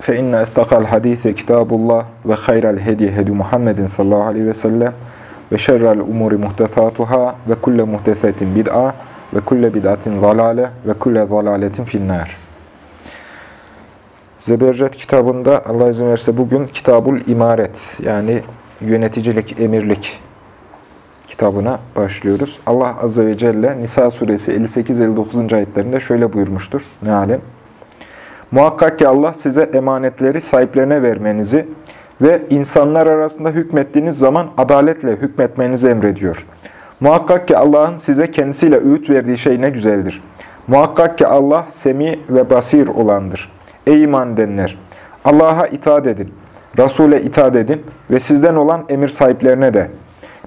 Fe inne estakal hadise kitabullah ve hayral hediye hedi Muhammedin sallallahu aleyhi ve sellem ve şerrel umuri muhtesatuhâ ve kulle muhtesetin bid'a ve kulle bid'atin zalale ve kulle zalaletin finnâr. Zebercet kitabında Allah izin verirse bugün Kitabul İmaret yani yöneticilik, emirlik kitabına başlıyoruz. Allah Azze ve Celle Nisa suresi 58-59. ayetlerinde şöyle buyurmuştur. Mealen. Muhakkak ki Allah size emanetleri sahiplerine vermenizi ve insanlar arasında hükmettiğiniz zaman adaletle hükmetmenizi emrediyor. Muhakkak ki Allah'ın size kendisiyle öğüt verdiği şey ne güzeldir. Muhakkak ki Allah semi ve basir olandır. Ey iman edenler! Allah'a itaat edin, Resul'e itaat edin ve sizden olan emir sahiplerine de.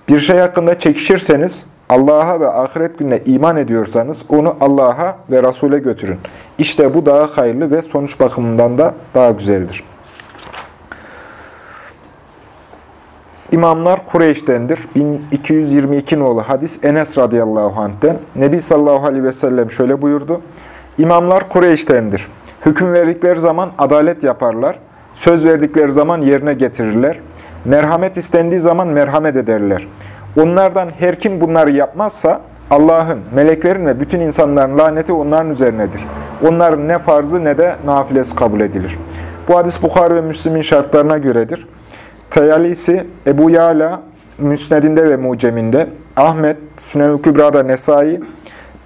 Bir şey hakkında çekişirseniz, Allah'a ve ahiret gününe iman ediyorsanız onu Allah'a ve Resul'e götürün. İşte bu daha hayırlı ve sonuç bakımından da daha güzeldir. İmamlar Kureyş'tendir. 1222 nolu hadis Enes radıyallahu anh'ten. Nebi sallallahu aleyhi ve sellem şöyle buyurdu. İmamlar Kureyş'tendir. Hüküm verdikleri zaman adalet yaparlar. Söz verdikleri zaman yerine getirirler. Merhamet istendiği zaman merhamet ederler. Onlardan her kim bunları yapmazsa Allah'ın, meleklerin ve bütün insanların laneti onların üzerinedir. Onların ne farzı ne de nafilesi kabul edilir. Bu hadis Bukhari ve Müslim'in şartlarına göredir. Tayalisi, Ebu Yala, Müsnedinde ve Muceminde, Ahmet, Sünel-i Kübra'da Nesai,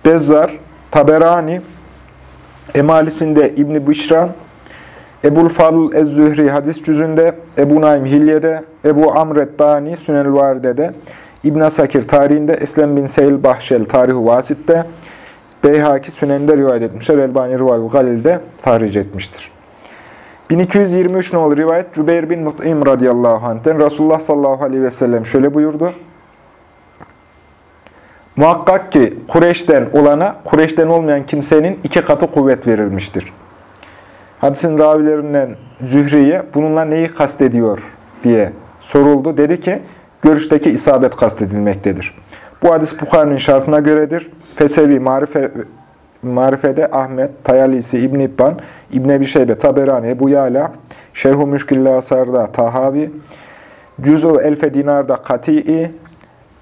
Bezzar, Taberani, Emalisinde İbn-i Bişran, Ebul Fadl Ez-Zühri hadis cüzünde, Ebu Naim Hilye'de, Ebu Amret Dani Sünel Varide'de, İbn Sakir tarihinde, Eslem bin Seyil Bahşel tarihi vasit'te, Beyhaki Sünen'de rivayet etmişler. Elbani Rivayet Galil'de tahric etmiştir. 1223 nolu rivayet Cübeyr bin Mut'im radıyallahu anh'ten Resulullah sallallahu aleyhi ve sellem şöyle buyurdu. Muhakkak ki Kureyş'ten olana, Kureyş'ten olmayan kimsenin iki katı kuvvet verilmiştir. Hadisin ravilerinden Zühriye bununla neyi kastediyor diye soruldu. Dedi ki, görüşteki isabet kastedilmektedir. Bu hadis Bukhari'nin şartına göredir. Fesevi, Marife, Marife'de Ahmet, Tayalisi, İbn İbban, İbn Ebi Şeybe, Taberani, Ebu Yala, Şerhu Müşkilli Asar'da Tahavi, Cüzu Elfe Dinar'da Kati'i,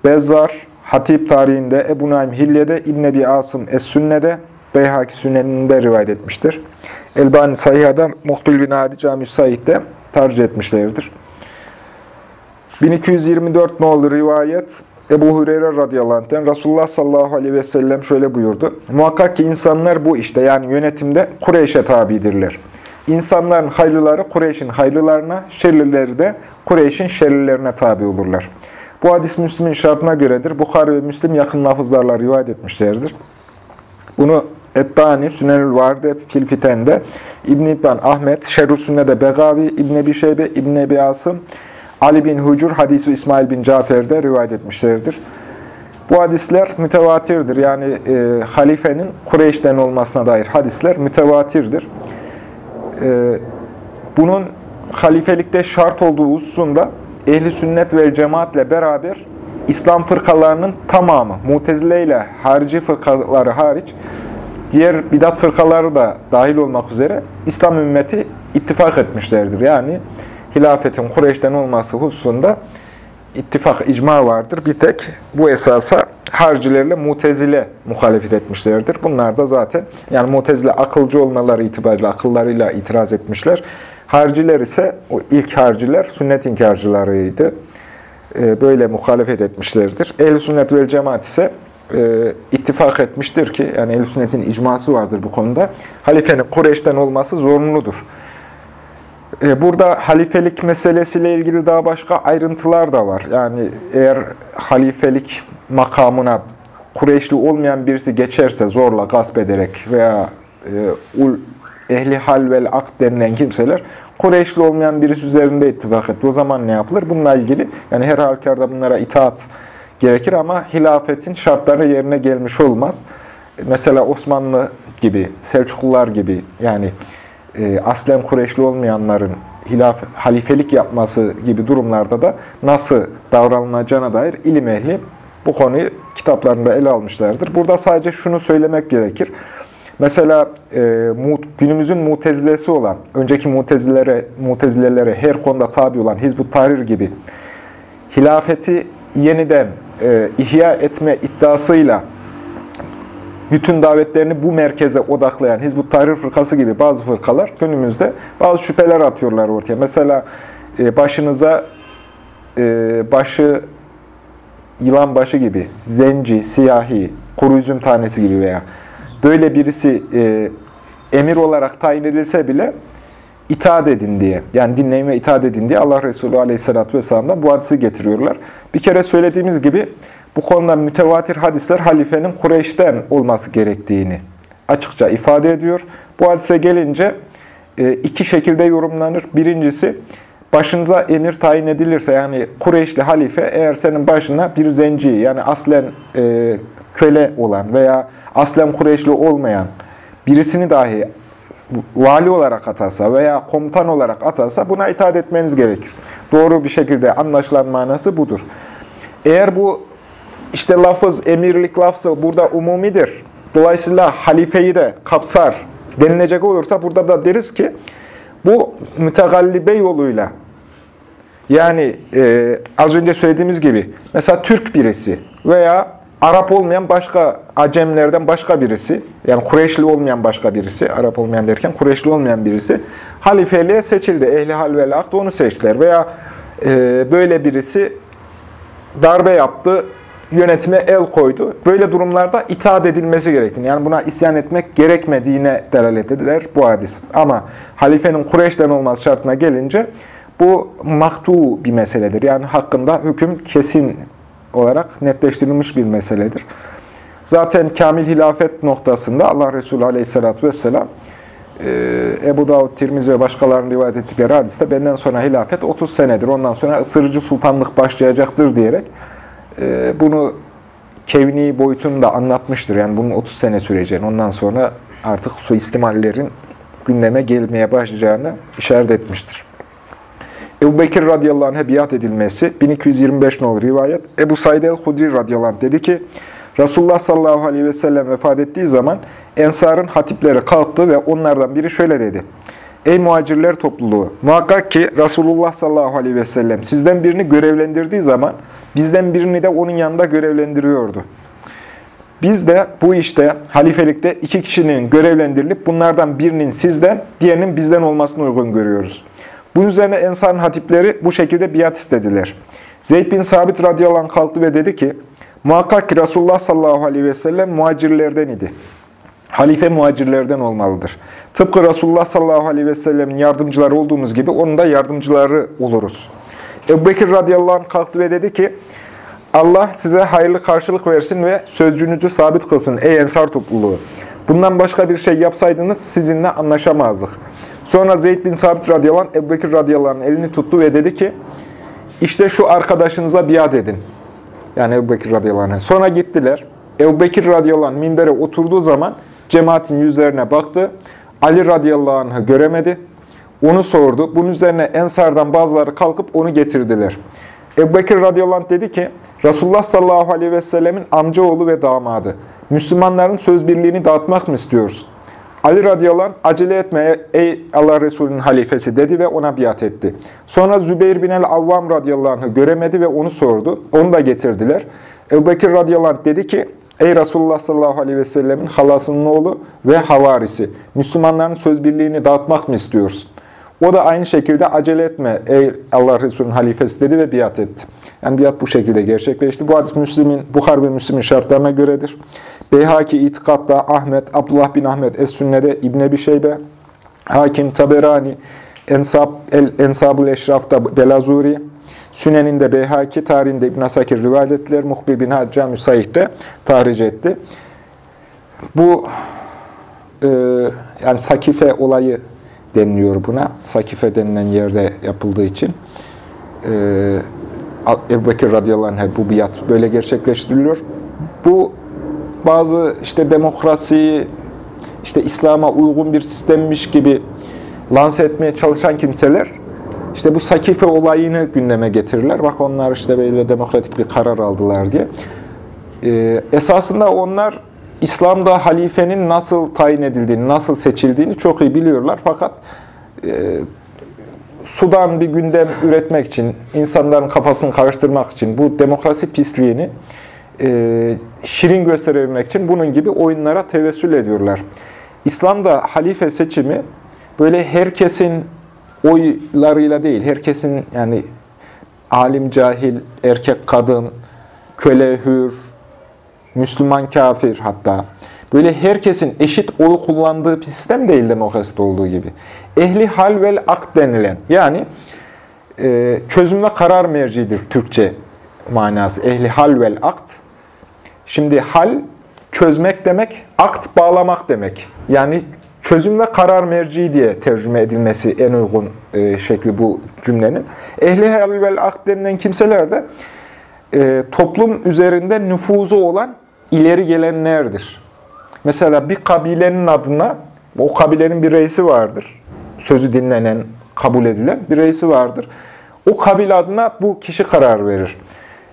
Bezzar, Hatip tarihinde, Ebu Naim Hilye'de, İbn Ebi Asım Es-Sünne'de, Beyhaki Sünnen'inde rivayet etmiştir. Elbani Sahiha'da Muhtul bin Adi Cami Said'de tercih etmişlerdir. 1224 nolu rivayet Ebu Hureyre radıyallahu anh'ten Resulullah sallallahu aleyhi ve sellem şöyle buyurdu. Muhakkak ki insanlar bu işte yani yönetimde Kureyş'e tabidirler. İnsanların hayırlıları Kureyş'in hayırlılarına, şerlileri de Kureyş'in şerlilerine tabi olurlar. Bu hadis Müslim'in şartına göredir. Bukhari ve Müslim yakın lafızlarla rivayet etmişlerdir. Bunu Ettani, Sünenül Varde, Filfiten'de, İbn-i İbban, Ahmet, Şerrü Sünne'de Begavi, İbn-i Ebi Şeybe, İbn-i Asım, Ali bin Hucur, hadisi İsmail bin Cafer'de rivayet etmişlerdir. Bu hadisler mütevatirdir. Yani e, halifenin Kureyş'ten olmasına dair hadisler mütevatirdir. E, bunun halifelikte şart olduğu hususunda ehli sünnet ve cemaatle beraber İslam fırkalarının tamamı, mutezile ile harici fırkaları hariç, diğer bidat fırkaları da dahil olmak üzere İslam ümmeti ittifak etmişlerdir. Yani hilafetin Kureyş'ten olması hususunda ittifak, icma vardır. Bir tek bu esasa harcilerle mutezile muhalefet etmişlerdir. Bunlar da zaten yani mutezile akılcı olmaları itibariyle akıllarıyla itiraz etmişler. Harciler ise o ilk harciler sünnet inkarcılarıydı. Böyle muhalefet etmişlerdir. Ehl-i sünnet ve cemaat ise e, ittifak etmiştir ki yani ehl sünnetin icması vardır bu konuda. Halifenin Kureyş'ten olması zorunludur. E, burada halifelik meselesiyle ilgili daha başka ayrıntılar da var. Yani eğer halifelik makamına Kureyşli olmayan birisi geçerse zorla gasp ederek veya e, ul ehli hal vel ak denilen kimseler Kureyşli olmayan birisi üzerinde ittifak etti. O zaman ne yapılır? Bununla ilgili yani her halükarda bunlara itaat gerekir ama hilafetin şartları yerine gelmiş olmaz. Mesela Osmanlı gibi, Selçuklular gibi yani e, aslen Kureyşli olmayanların hilaf, halifelik yapması gibi durumlarda da nasıl davranılacağına dair ilim ehli bu konuyu kitaplarında ele almışlardır. Burada sadece şunu söylemek gerekir. Mesela e, günümüzün mutezilesi olan, önceki mutezilere, mutezilelere her konuda tabi olan Hizbut Tahrir gibi hilafeti yeniden e, ihya etme iddiasıyla bütün davetlerini bu merkeze odaklayan Hizbut Tahrir Fırkası gibi bazı fırkalar günümüzde bazı şüpheler atıyorlar ortaya. Mesela e, başınıza e, başı yılan başı gibi, zenci, siyahi, kuru üzüm tanesi gibi veya böyle birisi e, emir olarak tayin edilse bile itaat edin diye, yani dinleyin ve itaat edin diye Allah Resulü Aleyhisselatü Vesselam'dan bu hadisi getiriyorlar. Bir kere söylediğimiz gibi bu konuda mütevatir hadisler halifenin Kureyş'ten olması gerektiğini açıkça ifade ediyor. Bu hadise gelince e, iki şekilde yorumlanır. Birincisi, başınıza emir tayin edilirse, yani Kureyşli halife eğer senin başına bir zenci, yani aslen e, köle olan veya aslen Kureyşli olmayan birisini dahi vali olarak atasa veya komutan olarak atasa buna itaat etmeniz gerekir. Doğru bir şekilde anlaşılan manası budur. Eğer bu işte lafız, emirlik lafzı burada umumidir. Dolayısıyla halifeyi de kapsar denilecek olursa burada da deriz ki bu mütegallibe yoluyla yani e, az önce söylediğimiz gibi mesela Türk birisi veya Arap olmayan başka Acemlerden başka birisi, yani Kureyşli olmayan başka birisi, Arap olmayan derken Kureyşli olmayan birisi halifeliğe seçildi. Ehli hal ve onu seçtiler. Veya e, böyle birisi darbe yaptı, yönetime el koydu. Böyle durumlarda itaat edilmesi gerektiğini, yani buna isyan etmek gerekmediğine delalet eder bu hadis. Ama halifenin Kureyş'ten olması şartına gelince bu maktu bir meseledir. Yani hakkında hüküm kesin olarak netleştirilmiş bir meseledir. Zaten kamil hilafet noktasında Allah Resulü Aleyhisselatü Vesselam e, Ebu Davud, Tirmizi ve başkalarının rivayet ettikleri hadiste benden sonra hilafet 30 senedir. Ondan sonra ısırıcı sultanlık başlayacaktır diyerek bunu kevni boyutunu da anlatmıştır. Yani bunun 30 sene süreceğini, ondan sonra artık suistimallerin gündeme gelmeye başlayacağını işaret etmiştir. Ebu Bekir radıyallahu anh'a biat edilmesi 1225 nolu rivayet. Ebu Said el-Hudri radıyallahu anh dedi ki Resulullah sallallahu aleyhi ve sellem vefat ettiği zaman Ensar'ın hatipleri kalktı ve onlardan biri şöyle dedi. Ey muhacirler topluluğu! Muhakkak ki Resulullah sallallahu aleyhi ve sellem sizden birini görevlendirdiği zaman bizden birini de onun yanında görevlendiriyordu. Biz de bu işte halifelikte iki kişinin görevlendirilip bunlardan birinin sizden, diğerinin bizden olmasını uygun görüyoruz. Bunun üzerine Ensar'ın hatipleri bu şekilde biat istediler. Zeyd bin Sabit radıyallahu anh kalktı ve dedi ki, muhakkak ki Resulullah sallallahu aleyhi ve sellem muhacirlerden idi. Halife muhacirlerden olmalıdır. Tıpkı Resulullah sallallahu aleyhi ve sellemin yardımcıları olduğumuz gibi onun da yardımcıları oluruz. Ebu Bekir radıyallahu anh kalktı ve dedi ki, Allah size hayırlı karşılık versin ve sözcüğünüzü sabit kılsın ey ensar topluluğu. Bundan başka bir şey yapsaydınız sizinle anlaşamazdık. Sonra Zeyd bin Sabit radıyallahu anh, Ebu Bekir radıyallahu anh elini tuttu ve dedi ki, işte şu arkadaşınıza biat edin. Yani Ebu Bekir radıyallahu anh. Sonra gittiler. Ebu Bekir radıyallahu anh minbere oturduğu zaman cemaatin yüzlerine baktı. Ali radıyallahu anh'ı göremedi. Onu sordu. Bunun üzerine Ensar'dan bazıları kalkıp onu getirdiler. Ebu Bekir radıyallahu anh dedi ki, Resulullah sallallahu aleyhi ve sellemin amcaoğlu ve damadı. Müslümanların söz birliğini dağıtmak mı istiyorsun? Ali radıyallahu anh, acele etme ey Allah Resulü'nün halifesi dedi ve ona biat etti. Sonra Zübeyir bin el-Avvam radıyallahu anh'ı göremedi ve onu sordu. Onu da getirdiler. Ebu Bekir radıyallahu anh dedi ki, Ey Resulullah sallallahu aleyhi ve sellemin halasının oğlu ve havarisi, Müslümanların söz birliğini dağıtmak mı istiyorsun? O da aynı şekilde acele etme ey Allah Resulü'nün halifesi dedi ve biat etti. Yani biat bu şekilde gerçekleşti. Bu hadis Müslim'in, Bukhar ve Müslim'in şartlarına göredir. Beyhaki itikatta Ahmet, Abdullah bin Ahmet Es-Sünne'de İbn Ebi Şeybe, Hakim Taberani, Ensab, El Ensabul Eşraf'ta Belazuri, Sünen'inde Beyhaki, tarihinde İbn Asakir rivayet ettiler. Muhbir bin Hacca Müsait'te tahric etti. Bu e, yani Sakife olayı deniliyor buna. Sakife denilen yerde yapıldığı için. Ee, Ebu Bekir radıyallahu anh bu biat böyle gerçekleştiriliyor. Bu bazı işte demokrasi, işte İslam'a uygun bir sistemmiş gibi lanse etmeye çalışan kimseler işte bu Sakife olayını gündeme getirirler. Bak onlar işte böyle demokratik bir karar aldılar diye. Ee, esasında onlar İslam'da halifenin nasıl tayin edildiğini, nasıl seçildiğini çok iyi biliyorlar. Fakat e, sudan bir gündem üretmek için, insanların kafasını karıştırmak için, bu demokrasi pisliğini e, şirin gösterebilmek için bunun gibi oyunlara tevessül ediyorlar. İslam'da halife seçimi böyle herkesin oylarıyla değil, herkesin yani alim, cahil, erkek, kadın, köle, hür, Müslüman, kafir hatta. Böyle herkesin eşit oy kullandığı bir sistem değil demokraside olduğu gibi. Ehli hal vel akt denilen yani e, çözüm ve karar mercidir Türkçe manası. Ehli hal vel akt. Şimdi hal çözmek demek, akt bağlamak demek. Yani çözüm ve karar merci diye tercüme edilmesi en uygun e, şekli bu cümlenin. Ehli hal vel akt denilen kimseler de e, toplum üzerinde nüfuzu olan ileri gelenlerdir. Mesela bir kabilenin adına, o kabilenin bir reisi vardır. Sözü dinlenen, kabul edilen bir reisi vardır. O kabile adına bu kişi karar verir.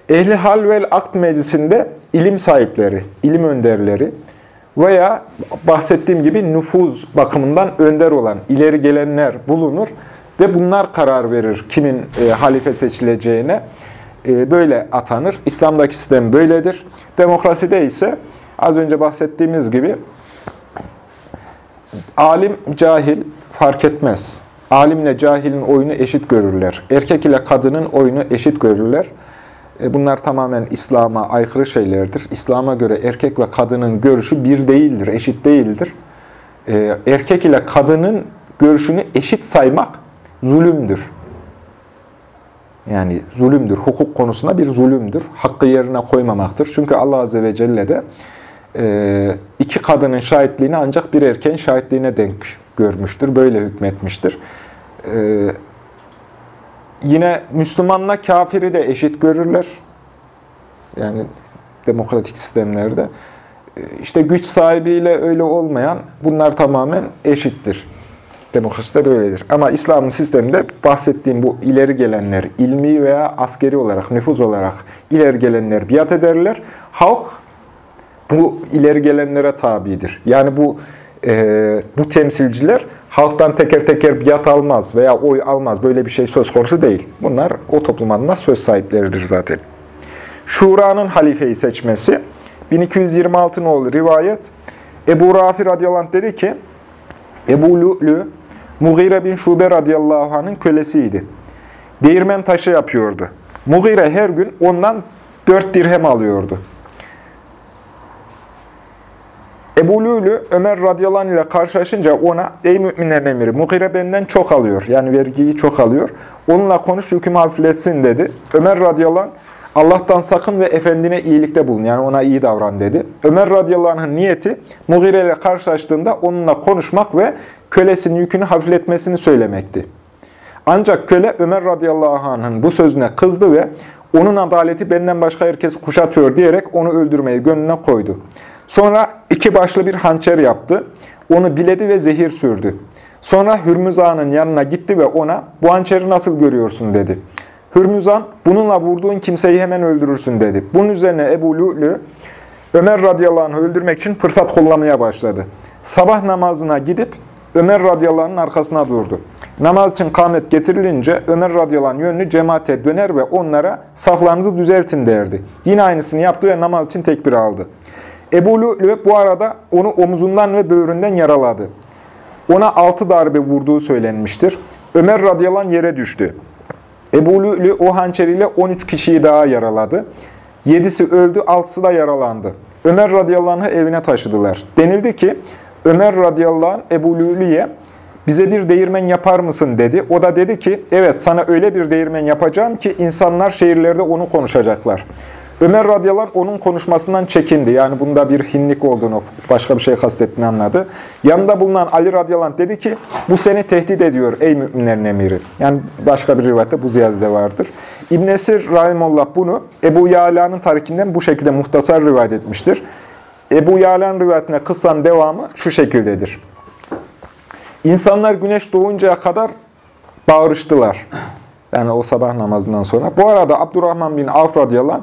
Ehli hal vel akt meclisinde ilim sahipleri, ilim önderleri veya bahsettiğim gibi nüfuz bakımından önder olan ileri gelenler bulunur ve bunlar karar verir kimin e, halife seçileceğine. E, böyle atanır. İslam'daki sistem böyledir. Demokraside ise az önce bahsettiğimiz gibi alim, cahil fark etmez. Alimle cahilin oyunu eşit görürler. Erkek ile kadının oyunu eşit görürler. E, bunlar tamamen İslam'a aykırı şeylerdir. İslam'a göre erkek ve kadının görüşü bir değildir, eşit değildir. E, erkek ile kadının görüşünü eşit saymak zulümdür. Yani zulümdür. Hukuk konusunda bir zulümdür. Hakkı yerine koymamaktır. Çünkü Allah Azze ve Celle de e, iki kadının şahitliğini ancak bir erkeğin şahitliğine denk görmüştür. Böyle hükmetmiştir. Yine Müslümanla kafiri de eşit görürler. Yani demokratik sistemlerde. E, işte güç sahibiyle öyle olmayan bunlar tamamen eşittir. Demokrasi de böyledir. Ama İslam'ın sisteminde bahsettiğim bu ileri gelenler, ilmi veya askeri olarak, nüfuz olarak ileri gelenler biat ederler. Halk bu ileri gelenlere tabidir. Yani bu e, bu temsilciler halktan teker teker biat almaz veya oy almaz. Böyle bir şey söz konusu değil. Bunlar o toplum söz sahipleridir zaten. Şura'nın halifeyi seçmesi 1226 nolu rivayet Ebu Rafi radıyallahu dedi ki Ebu Lü Mughire bin Şube radıyallahu anh'ın kölesiydi. Değirmen taşı yapıyordu. Mughire her gün ondan dört dirhem alıyordu. Ebu Lülü Ömer radıyallahu ile karşılaşınca ona ey müminlerin emiri Mughire benden çok alıyor. Yani vergiyi çok alıyor. Onunla konuş hüküm hafifletsin dedi. Ömer radıyallahu Allah'tan sakın ve efendine iyilikte bulun. Yani ona iyi davran dedi. Ömer radıyallahu niyeti Mughire ile karşılaştığında onunla konuşmak ve kölesinin yükünü hafifletmesini söylemekti. Ancak köle Ömer radıyallahu anh'ın bu sözüne kızdı ve onun adaleti benden başka herkesi kuşatıyor diyerek onu öldürmeyi gönlüne koydu. Sonra iki başlı bir hançer yaptı. Onu biledi ve zehir sürdü. Sonra Hürmüz Ağa'nın yanına gitti ve ona bu hançeri nasıl görüyorsun dedi. Hürmüzan, bununla vurduğun kimseyi hemen öldürürsün dedi. Bunun üzerine Ebu Lü'lü, Ömer radıyallahu anh'ı öldürmek için fırsat kollamaya başladı. Sabah namazına gidip Ömer radıyallahu anh'ın arkasına durdu. Namaz için kâmet getirilince Ömer radıyallahu anh yönünü cemaate döner ve onlara saflarınızı düzeltin derdi. Yine aynısını yaptı ve namaz için tekbir aldı. Ebu Lü'lü bu arada onu omuzundan ve böğründen yaraladı. Ona altı darbe vurduğu söylenmiştir. Ömer radıyallahu yere düştü. Ebu Lü'lü o hançeriyle 13 kişiyi daha yaraladı. Yedisi öldü, altısı da yaralandı. Ömer radıyallahu evine taşıdılar. Denildi ki, Ömer radıyallahu anh Ebu Lü'lü'ye bize bir değirmen yapar mısın dedi. O da dedi ki, evet sana öyle bir değirmen yapacağım ki insanlar şehirlerde onu konuşacaklar. Ömer radıyallahu anh onun konuşmasından çekindi. Yani bunda bir hinlik olduğunu, başka bir şey kastettiğini anladı. Yanında bulunan Ali radıyallahu anh dedi ki, bu seni tehdit ediyor ey müminlerin emiri. Yani başka bir rivayette bu ziyade de vardır. İbn Esir Rahimullah bunu Ebu Yala'nın tarikinden bu şekilde muhtasar rivayet etmiştir. Ebu Yala'nın rivayetine kıssan devamı şu şekildedir. İnsanlar güneş doğuncaya kadar bağırıştılar. Yani o sabah namazından sonra. Bu arada Abdurrahman bin Avf radıyallahu anh,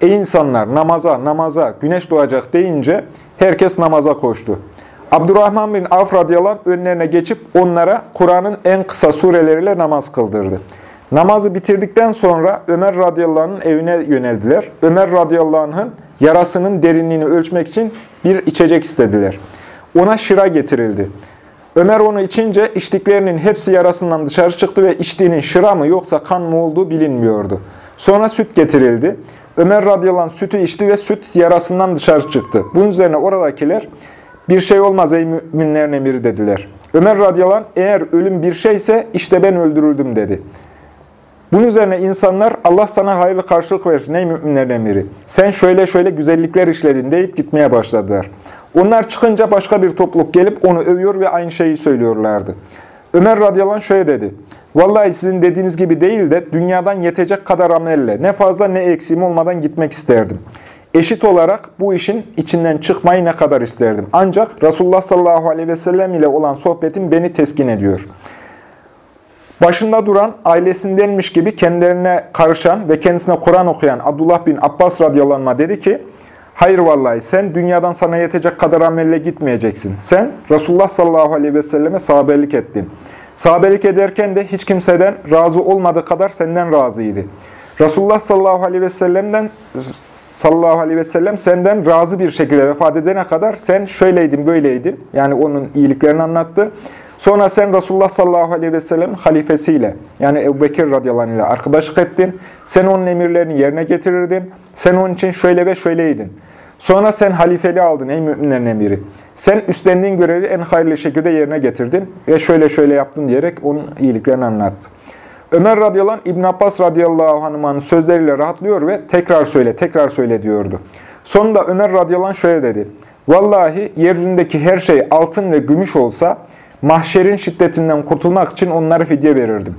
Ey insanlar namaza, namaza, güneş doğacak deyince herkes namaza koştu. Abdurrahman bin Avf radıyallahu önlerine geçip onlara Kur'an'ın en kısa sureleriyle namaz kıldırdı. Namazı bitirdikten sonra Ömer radıyallahu evine yöneldiler. Ömer radıyallahu yarasının derinliğini ölçmek için bir içecek istediler. Ona şıra getirildi. Ömer onu içince içtiklerinin hepsi yarasından dışarı çıktı ve içtiğinin şıra mı yoksa kan mı olduğu bilinmiyordu. Sonra süt getirildi. Ömer radıyallahu anh sütü içti ve süt yarasından dışarı çıktı. Bunun üzerine oradakiler bir şey olmaz ey müminlerin emiri dediler. Ömer radıyallahu anh eğer ölüm bir şeyse işte ben öldürüldüm dedi. Bunun üzerine insanlar Allah sana hayırlı karşılık versin ey müminlerin emiri. Sen şöyle şöyle güzellikler işledin deyip gitmeye başladılar. Onlar çıkınca başka bir topluluk gelip onu övüyor ve aynı şeyi söylüyorlardı. Ömer radıyallahu anh şöyle dedi. Vallahi sizin dediğiniz gibi değil de dünyadan yetecek kadar amelle ne fazla ne eksiğim olmadan gitmek isterdim. Eşit olarak bu işin içinden çıkmayı ne kadar isterdim. Ancak Resulullah sallallahu aleyhi ve sellem ile olan sohbetim beni teskin ediyor. Başında duran, ailesindenmiş gibi kendilerine karışan ve kendisine Kur'an okuyan Abdullah bin Abbas radıyallahu anh dedi ki, Hayır vallahi sen dünyadan sana yetecek kadar amelle gitmeyeceksin. Sen Resulullah sallallahu aleyhi ve selleme sahabelik ettin. Sahabelik ederken de hiç kimseden razı olmadığı kadar senden razıydı. Resulullah sallallahu aleyhi ve sellem'den sallallahu aleyhi ve sellem senden razı bir şekilde vefat edene kadar sen şöyleydin, böyleydin. Yani onun iyiliklerini anlattı. Sonra sen Resulullah sallallahu aleyhi ve sellem halifesiyle yani Ebu Bekir radıyallahu ile arkadaşlık ettin. Sen onun emirlerini yerine getirirdin. Sen onun için şöyle ve şöyleydin. Sonra sen halifeli aldın ey müminlerin emiri. Sen üstlendiğin görevi en hayırlı şekilde yerine getirdin ve şöyle şöyle yaptın diyerek onun iyiliklerini anlattı. Ömer radıyallahu anh, İbn Abbas radıyallahu anh'ın sözleriyle rahatlıyor ve tekrar söyle, tekrar söyle diyordu. Sonunda Ömer radıyallahu anh şöyle dedi. Vallahi yeryüzündeki her şey altın ve gümüş olsa mahşerin şiddetinden kurtulmak için onları fidye verirdim.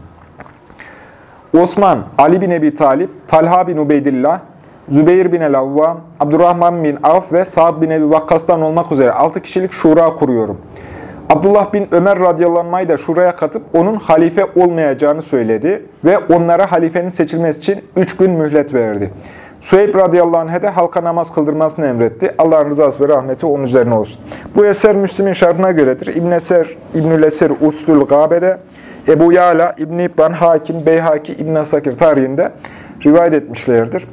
Osman, Ali bin Ebi Talip, Talha bin Ubeydillah, Zübeyir bin el-Avvam, Abdurrahman bin Avf ve Sa'd bin Ebi Vakkas'tan olmak üzere 6 kişilik şura kuruyorum. Abdullah bin Ömer radıyallahu da şuraya katıp onun halife olmayacağını söyledi ve onlara halifenin seçilmesi için 3 gün mühlet verdi. Süheyb radıyallahu anh'e de halka namaz kıldırmasını emretti. Allah'ın rızası ve rahmeti onun üzerine olsun. Bu eser Müslim'in şartına göredir. İbn Eser, İbnül Eser Uslul Gabe'de, Ebu Yala, İbn İbn Hakim, Beyhaki, İbn Sakir tarihinde rivayet etmişlerdir.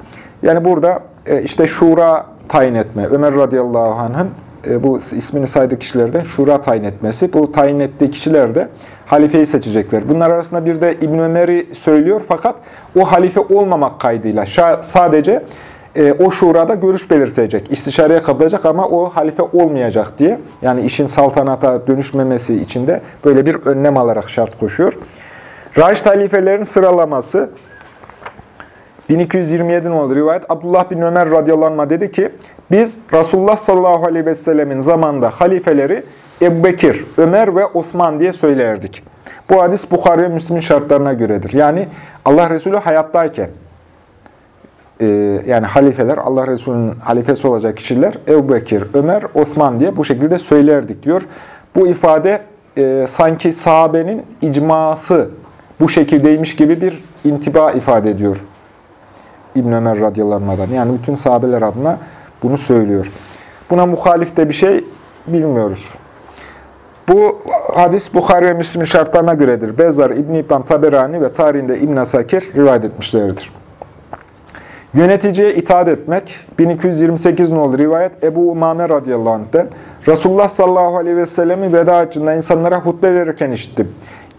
Yani burada e, işte şura tayin etme, Ömer radıyallahu anh'ın e, bu ismini saydığı kişilerden şura tayin etmesi. Bu tayin ettiği kişiler de halifeyi seçecekler. Bunlar arasında bir de İbn Ömer'i söylüyor fakat o halife olmamak kaydıyla sadece e, o şurada görüş belirtecek, istişareye katılacak ama o halife olmayacak diye. Yani işin saltanata dönüşmemesi için de böyle bir önlem alarak şart koşuyor. Raşid halifelerin sıralaması 1227 oldu rivayet. Abdullah bin Ömer radıyallahu anh dedi ki, biz Resulullah sallallahu aleyhi ve sellemin zamanında halifeleri Ebu Bekir, Ömer ve Osman diye söylerdik. Bu hadis Bukhari ve Müslim'in şartlarına göredir. Yani Allah Resulü hayattayken, e, yani halifeler, Allah Resulü'nün halifesi olacak kişiler Ebu Bekir, Ömer, Osman diye bu şekilde söylerdik diyor. Bu ifade e, sanki sahabenin icması bu şekildeymiş gibi bir intiba ifade ediyor. İbn Ömer radıyallahu anh'dan. Yani bütün sahabeler adına bunu söylüyor. Buna muhalif de bir şey bilmiyoruz. Bu hadis Bukhari ve Müslim şartlarına göredir. Bezar, İbn İbn Taberani ve tarihinde İbn Sakir rivayet etmişlerdir. Yöneticiye itaat etmek 1228 nolu rivayet Ebu Umame radıyallahu anh'ten Resulullah sallallahu aleyhi ve sellem'i veda açında insanlara hutbe verirken işittim.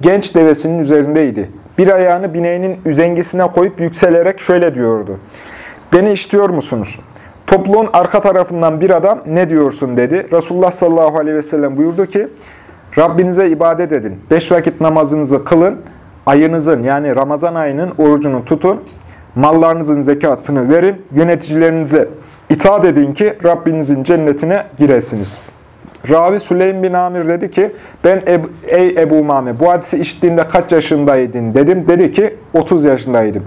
Genç devesinin üzerindeydi. Bir ayağını bineğinin üzengisine koyup yükselerek şöyle diyordu. Beni işitiyor musunuz? Topluluğun arka tarafından bir adam ne diyorsun dedi. Resulullah sallallahu aleyhi ve sellem buyurdu ki, Rabbinize ibadet edin. Beş vakit namazınızı kılın. Ayınızın yani Ramazan ayının orucunu tutun. mallarınızın zekatını verin, yöneticilerinize itaat edin ki Rabbinizin cennetine giresiniz. Ravi Süleym bin Amir dedi ki, ben Ebu, ey Ebu Mame bu hadisi işittiğinde kaç yaşındaydın dedim. Dedi ki 30 yaşındaydım.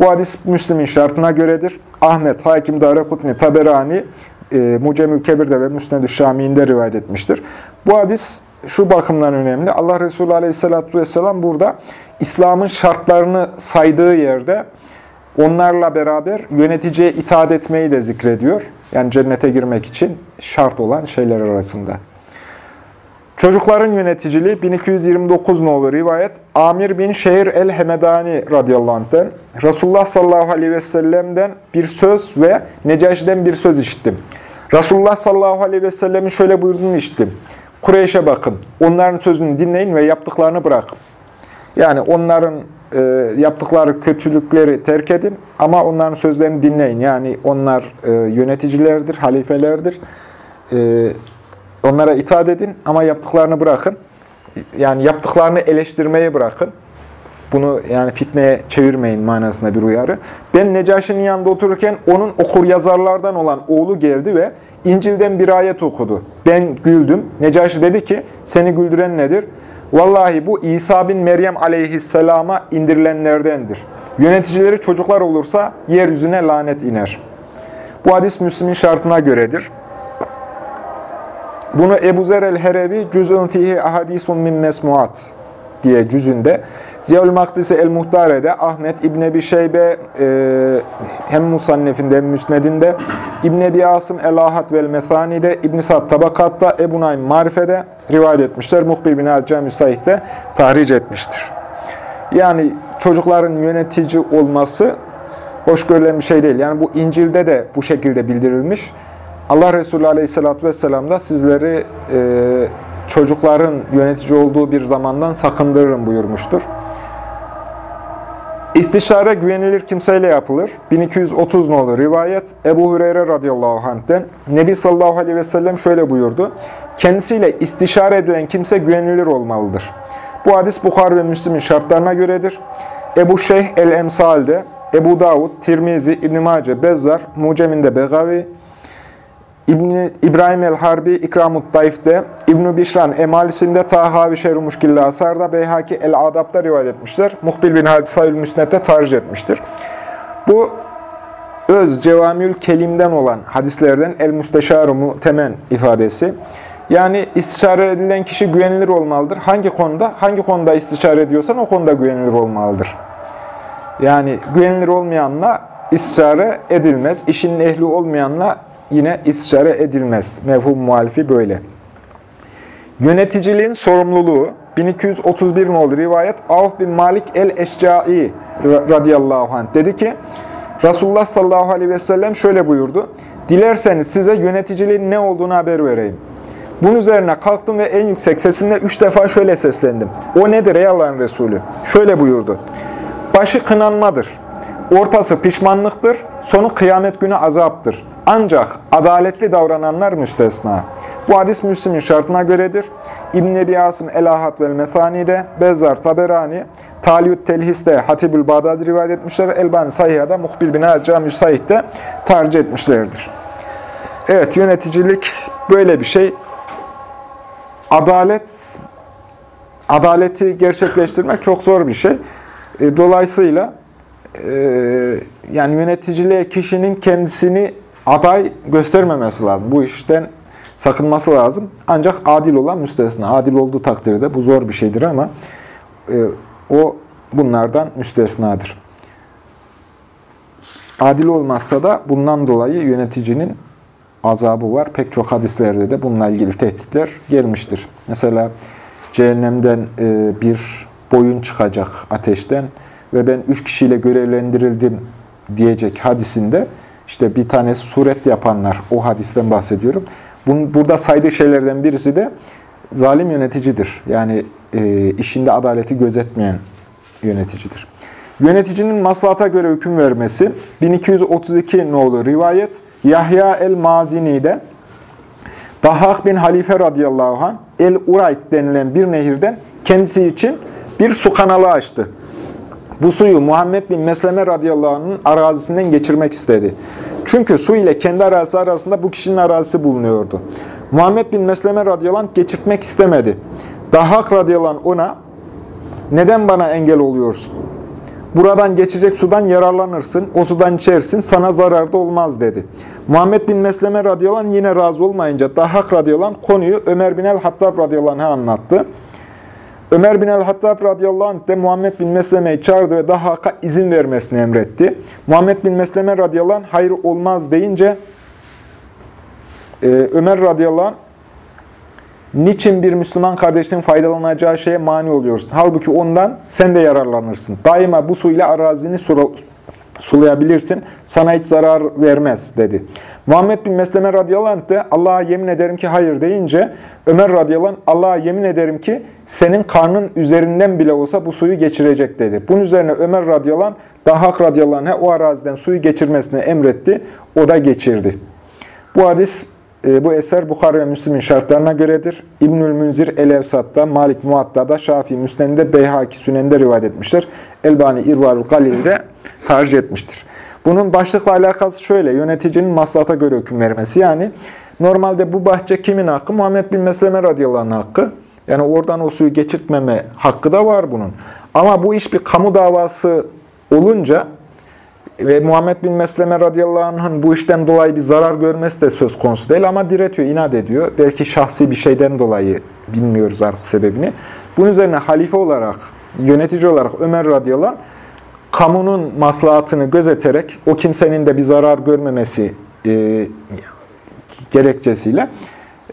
Bu hadis Müslim'in şartına göredir. Ahmet, Hakim, Darekutni, Taberani, e, Mucemül Kebir'de ve Müsned-i Şami'inde rivayet etmiştir. Bu hadis şu bakımdan önemli. Allah Resulü Aleyhisselatü Vesselam burada İslam'ın şartlarını saydığı yerde onlarla beraber yöneticiye itaat etmeyi de zikrediyor. Yani cennete girmek için şart olan şeyler arasında. Çocukların yöneticiliği 1229 nolu rivayet Amir bin Şehir el-Hemedani radıyallahu anh'ten Resulullah sallallahu aleyhi ve sellem'den bir söz ve Necaşi'den bir söz işittim. Resulullah sallallahu aleyhi ve sellemin şöyle buyurduğunu işittim. Kureyş'e bakın, onların sözünü dinleyin ve yaptıklarını bırakın. Yani onların e, yaptıkları kötülükleri terk edin ama onların sözlerini dinleyin. Yani onlar e, yöneticilerdir, halifelerdir. E, onlara itaat edin ama yaptıklarını bırakın. Yani yaptıklarını eleştirmeyi bırakın. Bunu yani fitneye çevirmeyin manasında bir uyarı. Ben Necaşi'nin yanında otururken onun okur yazarlardan olan oğlu geldi ve İncil'den bir ayet okudu. Ben güldüm. Necaşi dedi ki, seni güldüren nedir? Vallahi bu İsa bin Meryem aleyhisselama indirilenlerdendir. Yöneticileri çocuklar olursa yeryüzüne lanet iner. Bu hadis Müslim'in şartına göredir. Bunu Ebu Zer el-Herevi cüz'ün fihi ahadisun min mesmuat diye cüzünde Ziyaül Makdisi el-Muhtare'de, Ahmet İbn Ebi Şeybe e, hem Musannef'inde hem Müsned'inde, İbn Ebi Asım el-Ahat vel Methani'de, İbn Sad Tabakat'ta, Ebu Naim Marife'de rivayet etmişler. Muhbir bin Al-Cami Müsahit'te tahric etmiştir. Yani çocukların yönetici olması hoş görülen bir şey değil. Yani bu İncil'de de bu şekilde bildirilmiş. Allah Resulü Aleyhisselatü Vesselam da sizleri e, çocukların yönetici olduğu bir zamandan sakındırırım buyurmuştur. İstişare güvenilir kimseyle yapılır. 1230 nolu rivayet Ebu Hureyre radıyallahu anh'ten Nebi sallallahu aleyhi ve sellem şöyle buyurdu. Kendisiyle istişare edilen kimse güvenilir olmalıdır. Bu hadis Bukhar ve Müslim'in şartlarına göredir. Ebu Şeyh el-Emsal'de, Ebu Davud, Tirmizi, İbn-i Mace, Bezzar, Mucem'inde Begavi, İbni, İbrahim el-Harbi İkramut Daif'te, İbn-i Bişran Emalisinde, Tahavi Şerru Muşkilli Asar'da, Beyhaki el-Adab'da rivayet etmişler. Muhbil bin Hadisayül Müsnet'te tercih etmiştir. Bu öz cevamül kelimden olan hadislerden el-müsteşar mutemen ifadesi. Yani istişare edilen kişi güvenilir olmalıdır. Hangi konuda? Hangi konuda istişare ediyorsan o konuda güvenilir olmalıdır. Yani güvenilir olmayanla istişare edilmez. İşinin ehli olmayanla yine istişare edilmez. Mevhum muhalifi böyle. Yöneticiliğin sorumluluğu 1231 oldu rivayet Avf bin Malik el-Eşcai radıyallahu anh dedi ki Resulullah sallallahu aleyhi ve sellem şöyle buyurdu. Dilerseniz size yöneticiliğin ne olduğunu haber vereyim. Bunun üzerine kalktım ve en yüksek sesimle üç defa şöyle seslendim. O nedir ey Allah'ın Resulü? Şöyle buyurdu. Başı kınanmadır. Ortası pişmanlıktır. Sonu kıyamet günü azaptır. Ancak adaletli davrananlar müstesna. Bu hadis Müslim'in şartına göredir. İbn-i Ebi Asım El-Ahat vel Methani'de, Bezzar Taberani, Taliyut Telhis'te, Hatibül Bağdadi rivayet etmişler. Elbani Sahiha'da, Muhbil bin Hacca Müsait'te tercih etmişlerdir. Evet, yöneticilik böyle bir şey. Adalet, adaleti gerçekleştirmek çok zor bir şey. E, dolayısıyla yani yöneticiliğe kişinin kendisini aday göstermemesi lazım. Bu işten sakınması lazım. Ancak adil olan müstesna. Adil olduğu takdirde bu zor bir şeydir ama e, o bunlardan müstesnadır. Adil olmazsa da bundan dolayı yöneticinin azabı var. Pek çok hadislerde de bununla ilgili tehditler gelmiştir. Mesela cehennemden e, bir boyun çıkacak ateşten ve ben üç kişiyle görevlendirildim diyecek hadisinde işte bir tanesi suret yapanlar, o hadisten bahsediyorum. Bunun, burada saydığı şeylerden birisi de zalim yöneticidir. Yani e, işinde adaleti gözetmeyen yöneticidir. Yöneticinin maslahata göre hüküm vermesi 1232 nolu rivayet Yahya el-Mazini'de Dahhak bin Halife radıyallahu anh El-Urayt denilen bir nehirden kendisi için bir su kanalı açtı. Bu suyu Muhammed bin Mesleme radıyallahu anh'ın arazisinden geçirmek istedi. Çünkü su ile kendi arazisi arasında bu kişinin arazisi bulunuyordu. Muhammed bin Mesleme radıyallahu anh geçirtmek istemedi. Dahhak radıyallahu anh ona, neden bana engel oluyorsun? Buradan geçecek sudan yararlanırsın, o sudan içersin, sana zarar da olmaz dedi. Muhammed bin Mesleme radıyallahu anh yine razı olmayınca Dahhak radıyallahu anh konuyu Ömer bin el-Hattab radıyallahu anh'a anlattı. Ömer bin el-Hattab radıyallahu anh de Muhammed bin Mesleme'yi çağırdı ve Dahhak'a izin vermesini emretti. Muhammed bin Mesleme radıyallahu anh hayır olmaz deyince e, Ömer radıyallahu anh niçin bir Müslüman kardeşinin faydalanacağı şeye mani oluyorsun? Halbuki ondan sen de yararlanırsın. Daima bu suyla arazini sulayabilirsin. Sana hiç zarar vermez dedi. Muhammed bin Mesleme radıyallahu anh de Allah'a yemin ederim ki hayır deyince Ömer radıyallahu anh Allah'a yemin ederim ki senin karnın üzerinden bile olsa bu suyu geçirecek dedi. Bunun üzerine Ömer radıyallahu anh Dahak radıyallahu anh'a o araziden suyu geçirmesini emretti. O da geçirdi. Bu hadis e, bu eser Bukhara ve Müslim'in şartlarına göredir. İbnül Münzir El-Evsat'ta, Malik Muatta'da, Şafii Müsnen'de, Beyhaki Sünen'de rivayet etmiştir. Elbani İrvarul Galil'de tercih etmiştir. Bunun başlıkla alakası şöyle, yöneticinin maslahata göre hüküm vermesi. Yani normalde bu bahçe kimin hakkı? Muhammed bin Mesleme radıyallahu anh hakkı. Yani oradan o suyu geçirtmeme hakkı da var bunun. Ama bu iş bir kamu davası olunca ve Muhammed bin Mesleme radıyallahu anh'ın bu işten dolayı bir zarar görmesi de söz konusu değil ama diretiyor, inat ediyor. Belki şahsi bir şeyden dolayı bilmiyoruz artık sebebini. Bunun üzerine halife olarak, yönetici olarak Ömer radıyallahu anh, kamunun maslahatını gözeterek o kimsenin de bir zarar görmemesi e, gerekçesiyle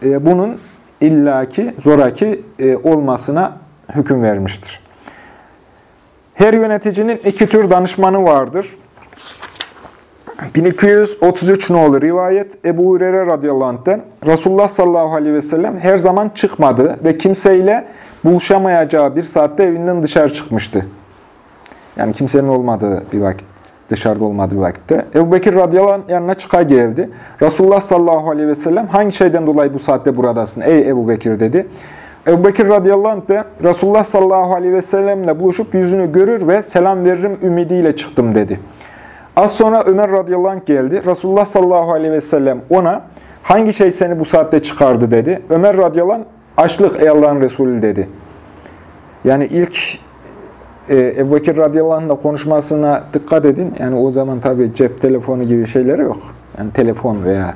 e, bunun illaki, zoraki e, olmasına hüküm vermiştir. Her yöneticinin iki tür danışmanı vardır. 1233 nolu rivayet Ebu Hureyre radıyallahu anh'ten Resulullah sallallahu aleyhi ve sellem her zaman çıkmadı ve kimseyle buluşamayacağı bir saatte evinden dışarı çıkmıştı. Yani kimsenin olmadığı bir vakit, dışarıda olmadığı bir vakitte. Ebu Bekir radıyallahu yanına çıka geldi. Resulullah sallallahu aleyhi ve sellem hangi şeyden dolayı bu saatte buradasın ey Ebu Bekir dedi. Ebu Bekir radıyallahu anh de Resulullah sallallahu aleyhi ve sellemle buluşup yüzünü görür ve selam veririm ümidiyle çıktım dedi. Az sonra Ömer radıyallahu anh geldi. Resulullah sallallahu aleyhi ve sellem ona hangi şey seni bu saatte çıkardı dedi. Ömer radıyallahu anh açlık ey Allah'ın Resulü dedi. Yani ilk e, Ebu Bekir radıyallahu anh'la konuşmasına dikkat edin. Yani o zaman tabi cep telefonu gibi şeyleri yok. Yani telefon veya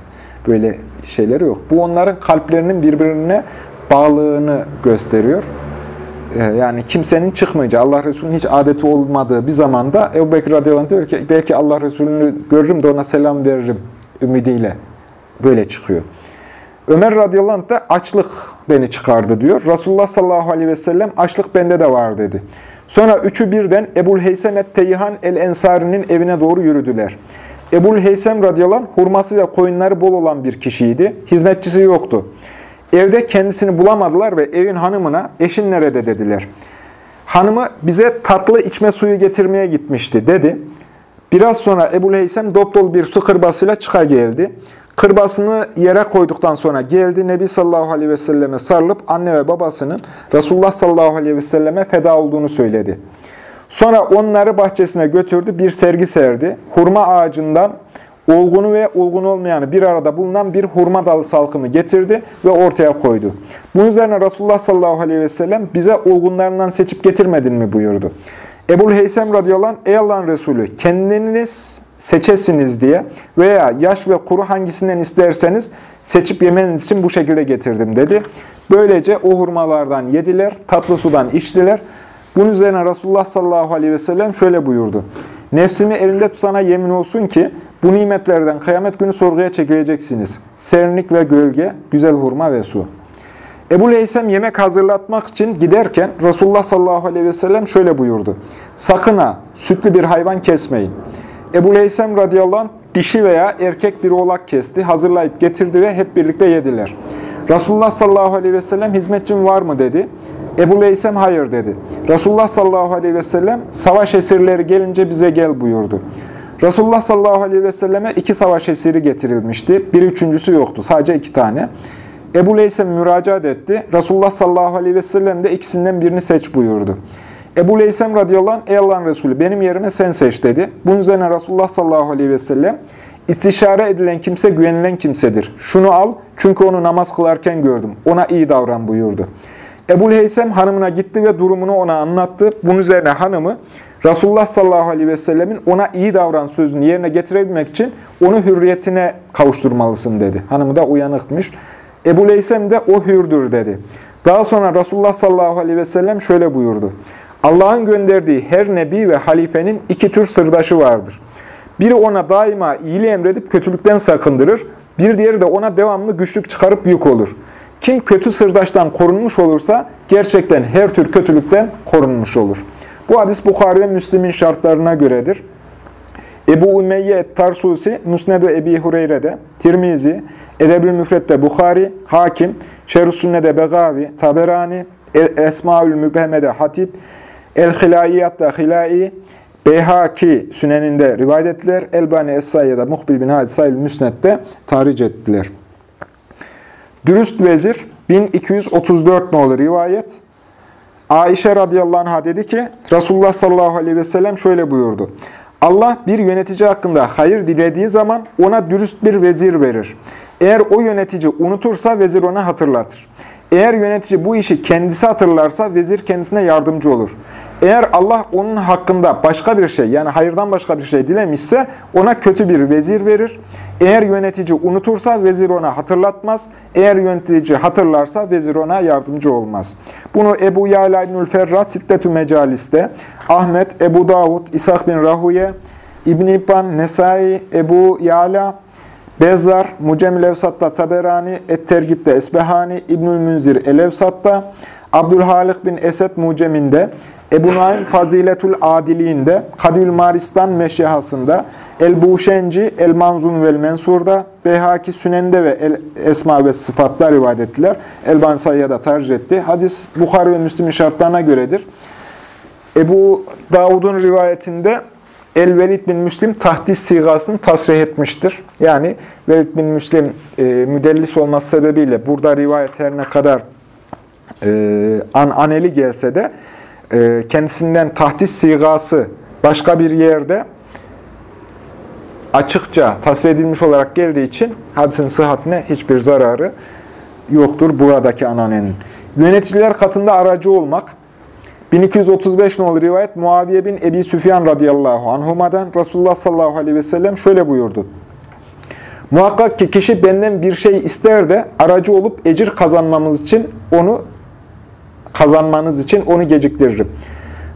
böyle şeyleri yok. Bu onların kalplerinin birbirine bağlılığını gösteriyor. Ee, yani kimsenin çıkmayacağı, Allah Resulü'nün hiç adeti olmadığı bir zamanda Ebu Bekir radıyallahu anh diyor ki belki Allah Resulü'nü görürüm de ona selam veririm ümidiyle. Böyle çıkıyor. Ömer radıyallahu anh da açlık beni çıkardı diyor. Resulullah sallallahu aleyhi ve sellem açlık bende de var dedi. Sonra üçü birden Ebul Heysem et-Teyhan el-Ensari'nin evine doğru yürüdüler. Ebul Heysem radıyallahu anh hurması ve koyunları bol olan bir kişiydi. Hizmetçisi yoktu. Evde kendisini bulamadılar ve evin hanımına eşin nerede dediler. Hanımı bize tatlı içme suyu getirmeye gitmişti dedi. Biraz sonra Ebu Heysem dop dolu bir su kırbasıyla çıka geldi. Kırbasını yere koyduktan sonra geldi. Nebi sallallahu aleyhi ve selleme sarılıp anne ve babasının Resulullah sallallahu aleyhi ve selleme feda olduğunu söyledi. Sonra onları bahçesine götürdü, bir sergi serdi. Hurma ağacından olgunu ve olgun olmayanı bir arada bulunan bir hurma dalı salkımı getirdi ve ortaya koydu. Bunun üzerine Resulullah sallallahu aleyhi ve sellem bize olgunlarından seçip getirmedin mi buyurdu. Ebul Heysem radıyallahu anh, ey Allah'ın Resulü kendiniz seçesiniz diye veya yaş ve kuru hangisinden isterseniz seçip yemeniz için bu şekilde getirdim dedi. Böylece o hurmalardan yediler, tatlı sudan içtiler. Bunun üzerine Resulullah sallallahu aleyhi ve sellem şöyle buyurdu. Nefsimi elinde tutana yemin olsun ki bu nimetlerden kıyamet günü sorguya çekileceksiniz. Serinlik ve gölge, güzel hurma ve su. Ebu Leysem yemek hazırlatmak için giderken Resulullah sallallahu aleyhi ve sellem şöyle buyurdu. Sakın ha sütlü bir hayvan kesmeyin. Ebu Leysem radıyallahu anh dişi veya erkek bir oğlak kesti, hazırlayıp getirdi ve hep birlikte yediler. Resulullah sallallahu aleyhi ve sellem hizmetçim var mı dedi. Ebu Leysem hayır dedi. Resulullah sallallahu aleyhi ve sellem savaş esirleri gelince bize gel buyurdu. Resulullah sallallahu aleyhi ve selleme iki savaş esiri getirilmişti. Bir üçüncüsü yoktu. Sadece iki tane. Ebu Leysem müracaat etti. Resulullah sallallahu aleyhi ve sellem de ikisinden birini seç buyurdu. Ebu Leysem radıyallahu anh, ey Allah'ın Resulü benim yerime sen seç dedi. Bunun üzerine Resulullah sallallahu aleyhi ve sellem, istişare edilen kimse güvenilen kimsedir. Şunu al çünkü onu namaz kılarken gördüm. Ona iyi davran buyurdu. Ebu Leysem hanımına gitti ve durumunu ona anlattı. Bunun üzerine hanımı Resulullah sallallahu aleyhi ve sellemin ona iyi davran sözünü yerine getirebilmek için onu hürriyetine kavuşturmalısın dedi. Hanımı da uyanıkmış. Ebu Leysem de o hürdür dedi. Daha sonra Resulullah sallallahu aleyhi ve sellem şöyle buyurdu. Allah'ın gönderdiği her nebi ve halifenin iki tür sırdaşı vardır. Biri ona daima iyiliği emredip kötülükten sakındırır. Bir diğeri de ona devamlı güçlük çıkarıp yük olur. Kim kötü sırdaştan korunmuş olursa gerçekten her tür kötülükten korunmuş olur. Bu hadis Bukhari ve Müslim'in şartlarına göredir. Ebu Ümeyye et-Tarsusi, Musned-i Ebi Hureyre'de, Tirmizi, Edeb-ül Müfret'te Bukhari, Hakim, Şerh-i Sünne'de Begavi, Taberani, Esmaül Mübheme'de Hatip, El-Hilaiyat'ta Hilai, Beyhaki Sünen'inde rivayet ettiler. Elbani Es-Sayya'da Muhbil bin Hadisayül Müsned'de tahric ettiler. Dürüst vezir 1234 nolu rivayet. Ayşe radıyallahu anh'a dedi ki Resulullah sallallahu aleyhi ve sellem şöyle buyurdu. Allah bir yönetici hakkında hayır dilediği zaman ona dürüst bir vezir verir. Eğer o yönetici unutursa vezir ona hatırlatır. Eğer yönetici bu işi kendisi hatırlarsa vezir kendisine yardımcı olur. Eğer Allah onun hakkında başka bir şey yani hayırdan başka bir şey dilemişse ona kötü bir vezir verir. Eğer yönetici unutursa vezir ona hatırlatmaz. Eğer yönetici hatırlarsa vezir ona yardımcı olmaz. Bunu Ebu Yala İbnül Ferra Siddetü Mecalis'te, Ahmet, Ebu Davud, İshak bin Rahuye, İbn-i İbban, Nesai, Ebu Yala, Bezzar, Evsat'ta Taberani, Et-Tergib'de Esbehani, İbnül Münzir El-Evsat'ta, Abdülhalik bin Esed Mucem'inde, Ebu Naim Faziletül Adiliğinde, Kadül Maristan Meşyahasında, El-Buşenci, El-Manzun vel Mensur'da, Beyhaki Sünen'de ve El Esma ve Sıfat'ta rivayet ettiler. El-Ban Sayya'da tercih etti. Hadis Bukhari ve Müslim'in şartlarına göredir. Ebu Davud'un rivayetinde El-Velid bin Müslim tahdis sigasını tasrih etmiştir. Yani Velid bin Müslim e, müdellis olması sebebiyle burada rivayet her ne kadar e, an aneli gelse de e, kendisinden tahdis sigası başka bir yerde açıkça tasvir edilmiş olarak geldiği için hadisin sıhhatine hiçbir zararı yoktur buradaki ananenin. Yöneticiler katında aracı olmak, 1235 nolu rivayet Muaviye bin Ebi Süfyan radıyallahu anhuma'dan Resulullah sallallahu aleyhi ve sellem şöyle buyurdu. Muhakkak ki kişi benden bir şey ister de aracı olup ecir kazanmamız için onu kazanmanız için onu geciktiririm.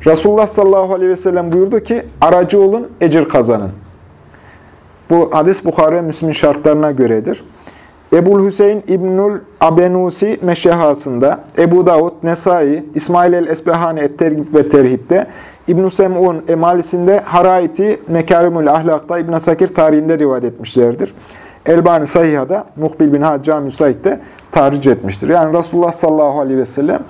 Resulullah sallallahu aleyhi ve sellem buyurdu ki aracı olun, ecir kazanın. Bu hadis Bukhara ve Müslim şartlarına göredir. Ebul Hüseyin İbnül Abenusi Meşehasında, Ebu Davud, Nesai, İsmail el-Esbehani et-Tergib ve Terhib'de, İbn-i Sem'un Emalisinde, Haraiti, Mekarimül Ahlak'ta, İbn Sakir tarihinde rivayet etmişlerdir. Elbani Sahiha'da, Muhbil bin Hacca Müsait'te tarih etmiştir. Yani Resulullah sallallahu aleyhi ve sellem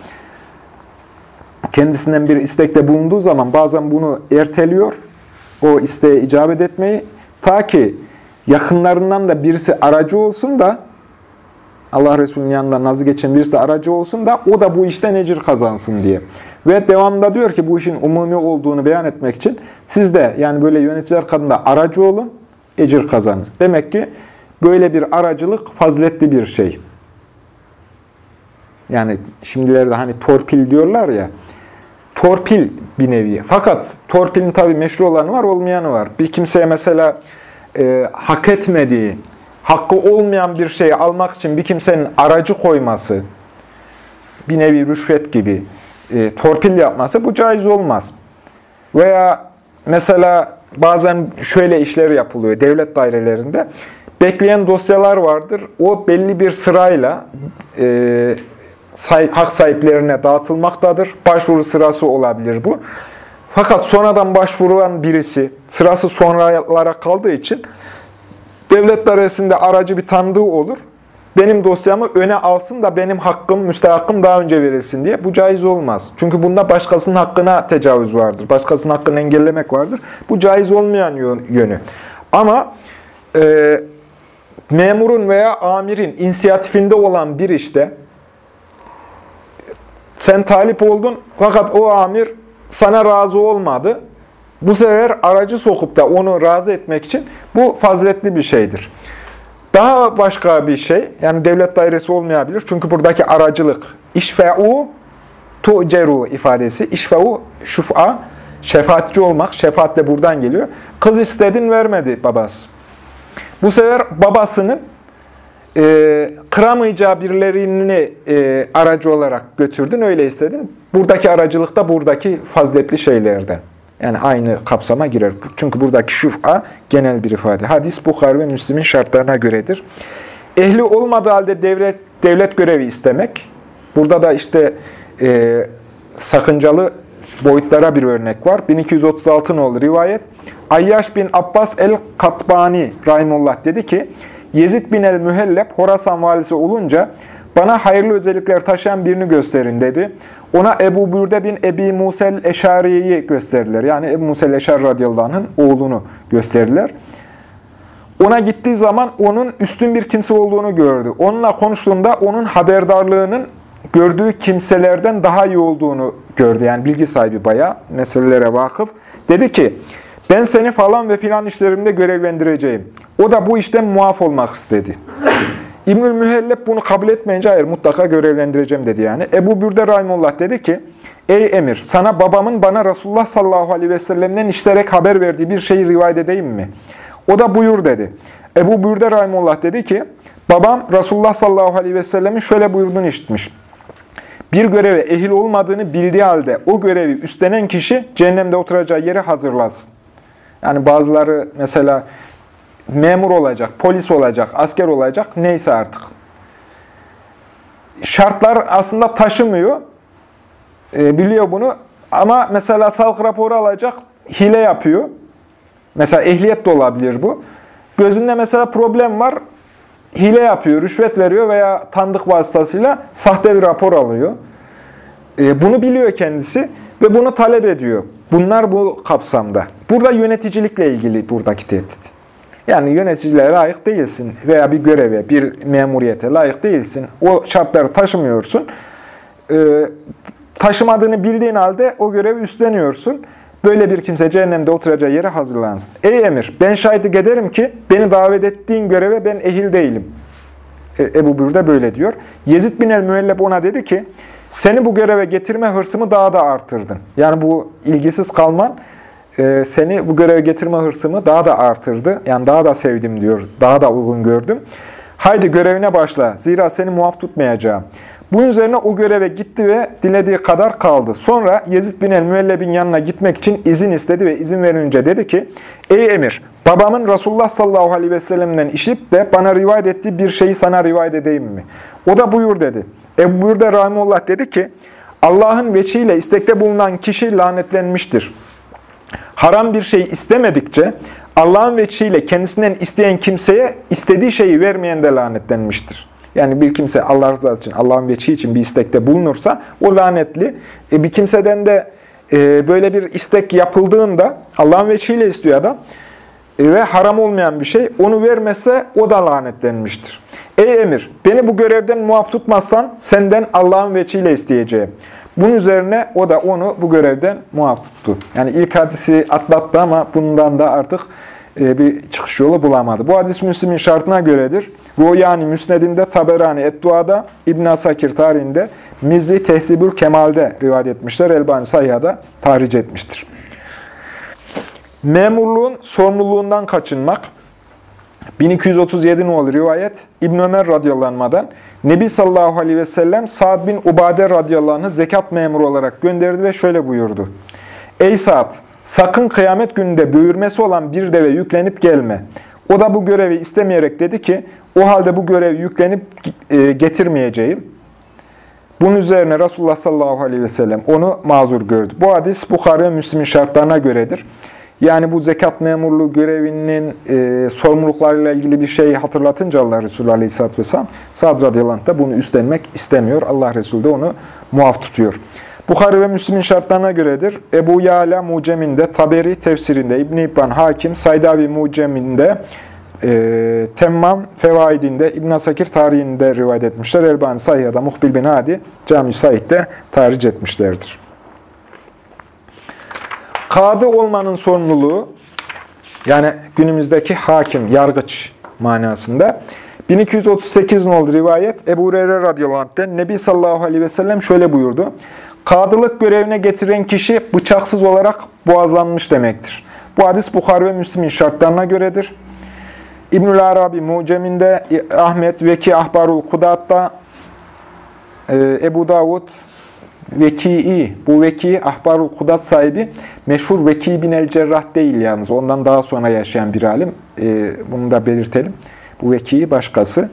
kendisinden bir istekte bulunduğu zaman bazen bunu erteliyor, o isteğe icabet etmeyi, ta ki yakınlarından da birisi aracı olsun da Allah Resulü'nün yanında nazı geçen birisi de aracı olsun da o da bu işten ecir kazansın diye. Ve devamında diyor ki bu işin umumi olduğunu beyan etmek için siz de yani böyle yöneticiler kadında aracı olun, ecir kazanın. Demek ki böyle bir aracılık faziletli bir şey. Yani şimdilerde hani torpil diyorlar ya, torpil bir nevi. Fakat torpilin tabii meşru olanı var, olmayanı var. Bir kimseye mesela e, hak etmediği, hakkı olmayan bir şeyi almak için bir kimsenin aracı koyması, bir nevi rüşvet gibi e, torpil yapması bu caiz olmaz. Veya mesela bazen şöyle işler yapılıyor devlet dairelerinde. Bekleyen dosyalar vardır. O belli bir sırayla e, say, hak sahiplerine dağıtılmaktadır. Başvuru sırası olabilir bu. Fakat sonradan başvurulan birisi sırası sonralara kaldığı için devlet dairesinde aracı bir tanıdığı olur. Benim dosyamı öne alsın da benim hakkım, müstehakkım daha önce verilsin diye. Bu caiz olmaz. Çünkü bunda başkasının hakkına tecavüz vardır. Başkasının hakkını engellemek vardır. Bu caiz olmayan yönü. Ama e, memurun veya amirin inisiyatifinde olan bir işte sen talip oldun fakat o amir sana razı olmadı. Bu sefer aracı sokup da onu razı etmek için bu faziletli bir şeydir. Daha başka bir şey, yani devlet dairesi olmayabilir. Çünkü buradaki aracılık, işfe'u tu'ceru ifadesi. İşfe'u şuf'a, şefaatçi olmak. Şefaat de buradan geliyor. Kız istedin vermedi babası. Bu sefer babasının e, kıramayacağı birilerini e, aracı olarak götürdün, öyle istedin. Buradaki aracılık da buradaki faziletli şeylerden. Yani aynı kapsama girer. Çünkü buradaki şuf'a genel bir ifade. Hadis Bukhari ve Müslim'in şartlarına göredir. Ehli olmadığı halde devlet, devlet görevi istemek. Burada da işte e, sakıncalı boyutlara bir örnek var. 1236 nolu rivayet. Ayyaş bin Abbas el-Katbani Rahimullah dedi ki, Yezid bin el-Mühelleb Horasan valisi olunca bana hayırlı özellikler taşıyan birini gösterin dedi. Ona Ebu Bürde bin Ebi Musel Eşari'yi gösterdiler. Yani Ebu Musel Eşari radıyallahu anh'ın oğlunu gösterdiler. Ona gittiği zaman onun üstün bir kimse olduğunu gördü. Onunla konuştuğunda onun haberdarlığının gördüğü kimselerden daha iyi olduğunu gördü. Yani bilgi sahibi bayağı, meselelere vakıf. Dedi ki, ben seni falan ve filan işlerimde görevlendireceğim. O da bu işten muaf olmak istedi. İbnül Mühelleb bunu kabul etmeyince hayır mutlaka görevlendireceğim dedi yani. Ebu Bürde Rahimullah dedi ki, Ey emir sana babamın bana Resulullah sallallahu aleyhi ve sellem'den işlerek haber verdiği bir şeyi rivayet edeyim mi? O da buyur dedi. Ebu Bürde Rahimullah dedi ki, babam Resulullah sallallahu aleyhi ve sellemin şöyle buyurduğunu işitmiş. Bir göreve ehil olmadığını bildiği halde o görevi üstlenen kişi cehennemde oturacağı yeri hazırlasın. Yani bazıları mesela memur olacak, polis olacak, asker olacak, neyse artık. Şartlar aslında taşımıyor, e, biliyor bunu. Ama mesela sağlık raporu alacak, hile yapıyor. Mesela ehliyet de olabilir bu. Gözünde mesela problem var, hile yapıyor, rüşvet veriyor veya tanıdık vasıtasıyla sahte bir rapor alıyor. E, bunu biliyor kendisi ve bunu talep ediyor. Bunlar bu kapsamda. Burada yöneticilikle ilgili buradaki tehdit. Yani yöneticiliğe layık değilsin veya bir göreve, bir memuriyete layık değilsin. O şartları taşımıyorsun. E, taşımadığını bildiğin halde o görevi üstleniyorsun. Böyle bir kimse cehennemde oturacağı yere hazırlansın. Ey emir, ben şahitlik ederim ki beni davet ettiğin göreve ben ehil değilim. E, Ebu Bürde böyle diyor. Yezid bin el-Müelleb ona dedi ki, seni bu göreve getirme hırsımı daha da artırdın. Yani bu ilgisiz kalman e, seni bu göreve getirme hırsımı daha da artırdı. Yani daha da sevdim diyor, daha da uygun gördüm. Haydi görevine başla, zira seni muaf tutmayacağım. Bunun üzerine o göreve gitti ve dilediği kadar kaldı. Sonra Yezid bin el-Müelleb'in yanına gitmek için izin istedi ve izin verince dedi ki, Ey emir, babamın Resulullah sallallahu aleyhi ve sellem'den işip de bana rivayet ettiği bir şeyi sana rivayet edeyim mi? O da buyur dedi. Ebu Bürde Rahimullah dedi ki, Allah'ın veçiyle istekte bulunan kişi lanetlenmiştir. Haram bir şey istemedikçe, Allah'ın veçiyle kendisinden isteyen kimseye istediği şeyi vermeyen de lanetlenmiştir. Yani bir kimse Allah rızası için, Allah'ın veçi için bir istekte bulunursa o lanetli. E bir kimseden de e, böyle bir istek yapıldığında Allah'ın veçiyle istiyor adam e, ve haram olmayan bir şey onu vermezse o da lanetlenmiştir. Ey emir beni bu görevden muaf tutmazsan senden Allah'ın veçiyle isteyeceğim. Bunun üzerine o da onu bu görevden muaf tuttu. Yani ilk hadisi atlattı ama bundan da artık e, bir çıkış yolu bulamadı. Bu hadis Müslim'in şartına göredir. Rüyani Müsned'inde, Taberani Etdua'da, İbn Asakir tarihinde, Mizzi Tehzibül Kemal'de rivayet etmişler. Elbani Sayya'da tahric etmiştir. Memurluğun sorumluluğundan kaçınmak. 1237 nolu rivayet İbn Ömer radıyallahu Nebi sallallahu aleyhi ve sellem Sa'd bin Ubade radıyallahu anh'ı zekat memuru olarak gönderdi ve şöyle buyurdu. Ey Sa'd! Sakın kıyamet gününde büyürmesi olan bir deve yüklenip gelme. O da bu görevi istemeyerek dedi ki, o halde bu görevi yüklenip e, getirmeyeceğim. Bunun üzerine Resulullah sallallahu aleyhi ve sellem onu mazur gördü. Bu hadis Bukhari ve Müslim'in şartlarına göredir. Yani bu zekat memurluğu görevinin e, sorumluluklarıyla ilgili bir şey hatırlatınca Allah Resulü aleyhisselatü vesselam, Sa'd radıyallahu da bunu üstlenmek istemiyor. Allah Resulü de onu muaf tutuyor. Bukhari ve Müslim'in şartlarına göredir. Ebu Yala Mucem'inde, Taberi tefsirinde, İbn-i İbban Hakim, Saydavi Mucem'inde, e, Temmam Fevaidinde, İbn Sakir tarihinde rivayet etmişler. Elbani Sahiha'da Muhbil bin Hadi, Cami Said'de tarih etmişlerdir. Kadı olmanın sorumluluğu, yani günümüzdeki hakim, yargıç manasında. 1238 nolu rivayet Ebu Hureyre radıyallahu anh'ten Nebi sallallahu aleyhi ve sellem şöyle buyurdu. Kadılık görevine getiren kişi bıçaksız olarak boğazlanmış demektir. Bu hadis Bukhari ve Müslim'in şartlarına göredir. İbnül Arabi Mucem'inde, Ahmet Veki Ahbarul Kudat'ta, e, Ebu Davud Veki'i, bu Veki Ahbarul Kudat sahibi meşhur Veki bin el Cerrah değil yalnız. Ondan daha sonra yaşayan bir alim. E, bunu da belirtelim. Bu Veki'i başkası.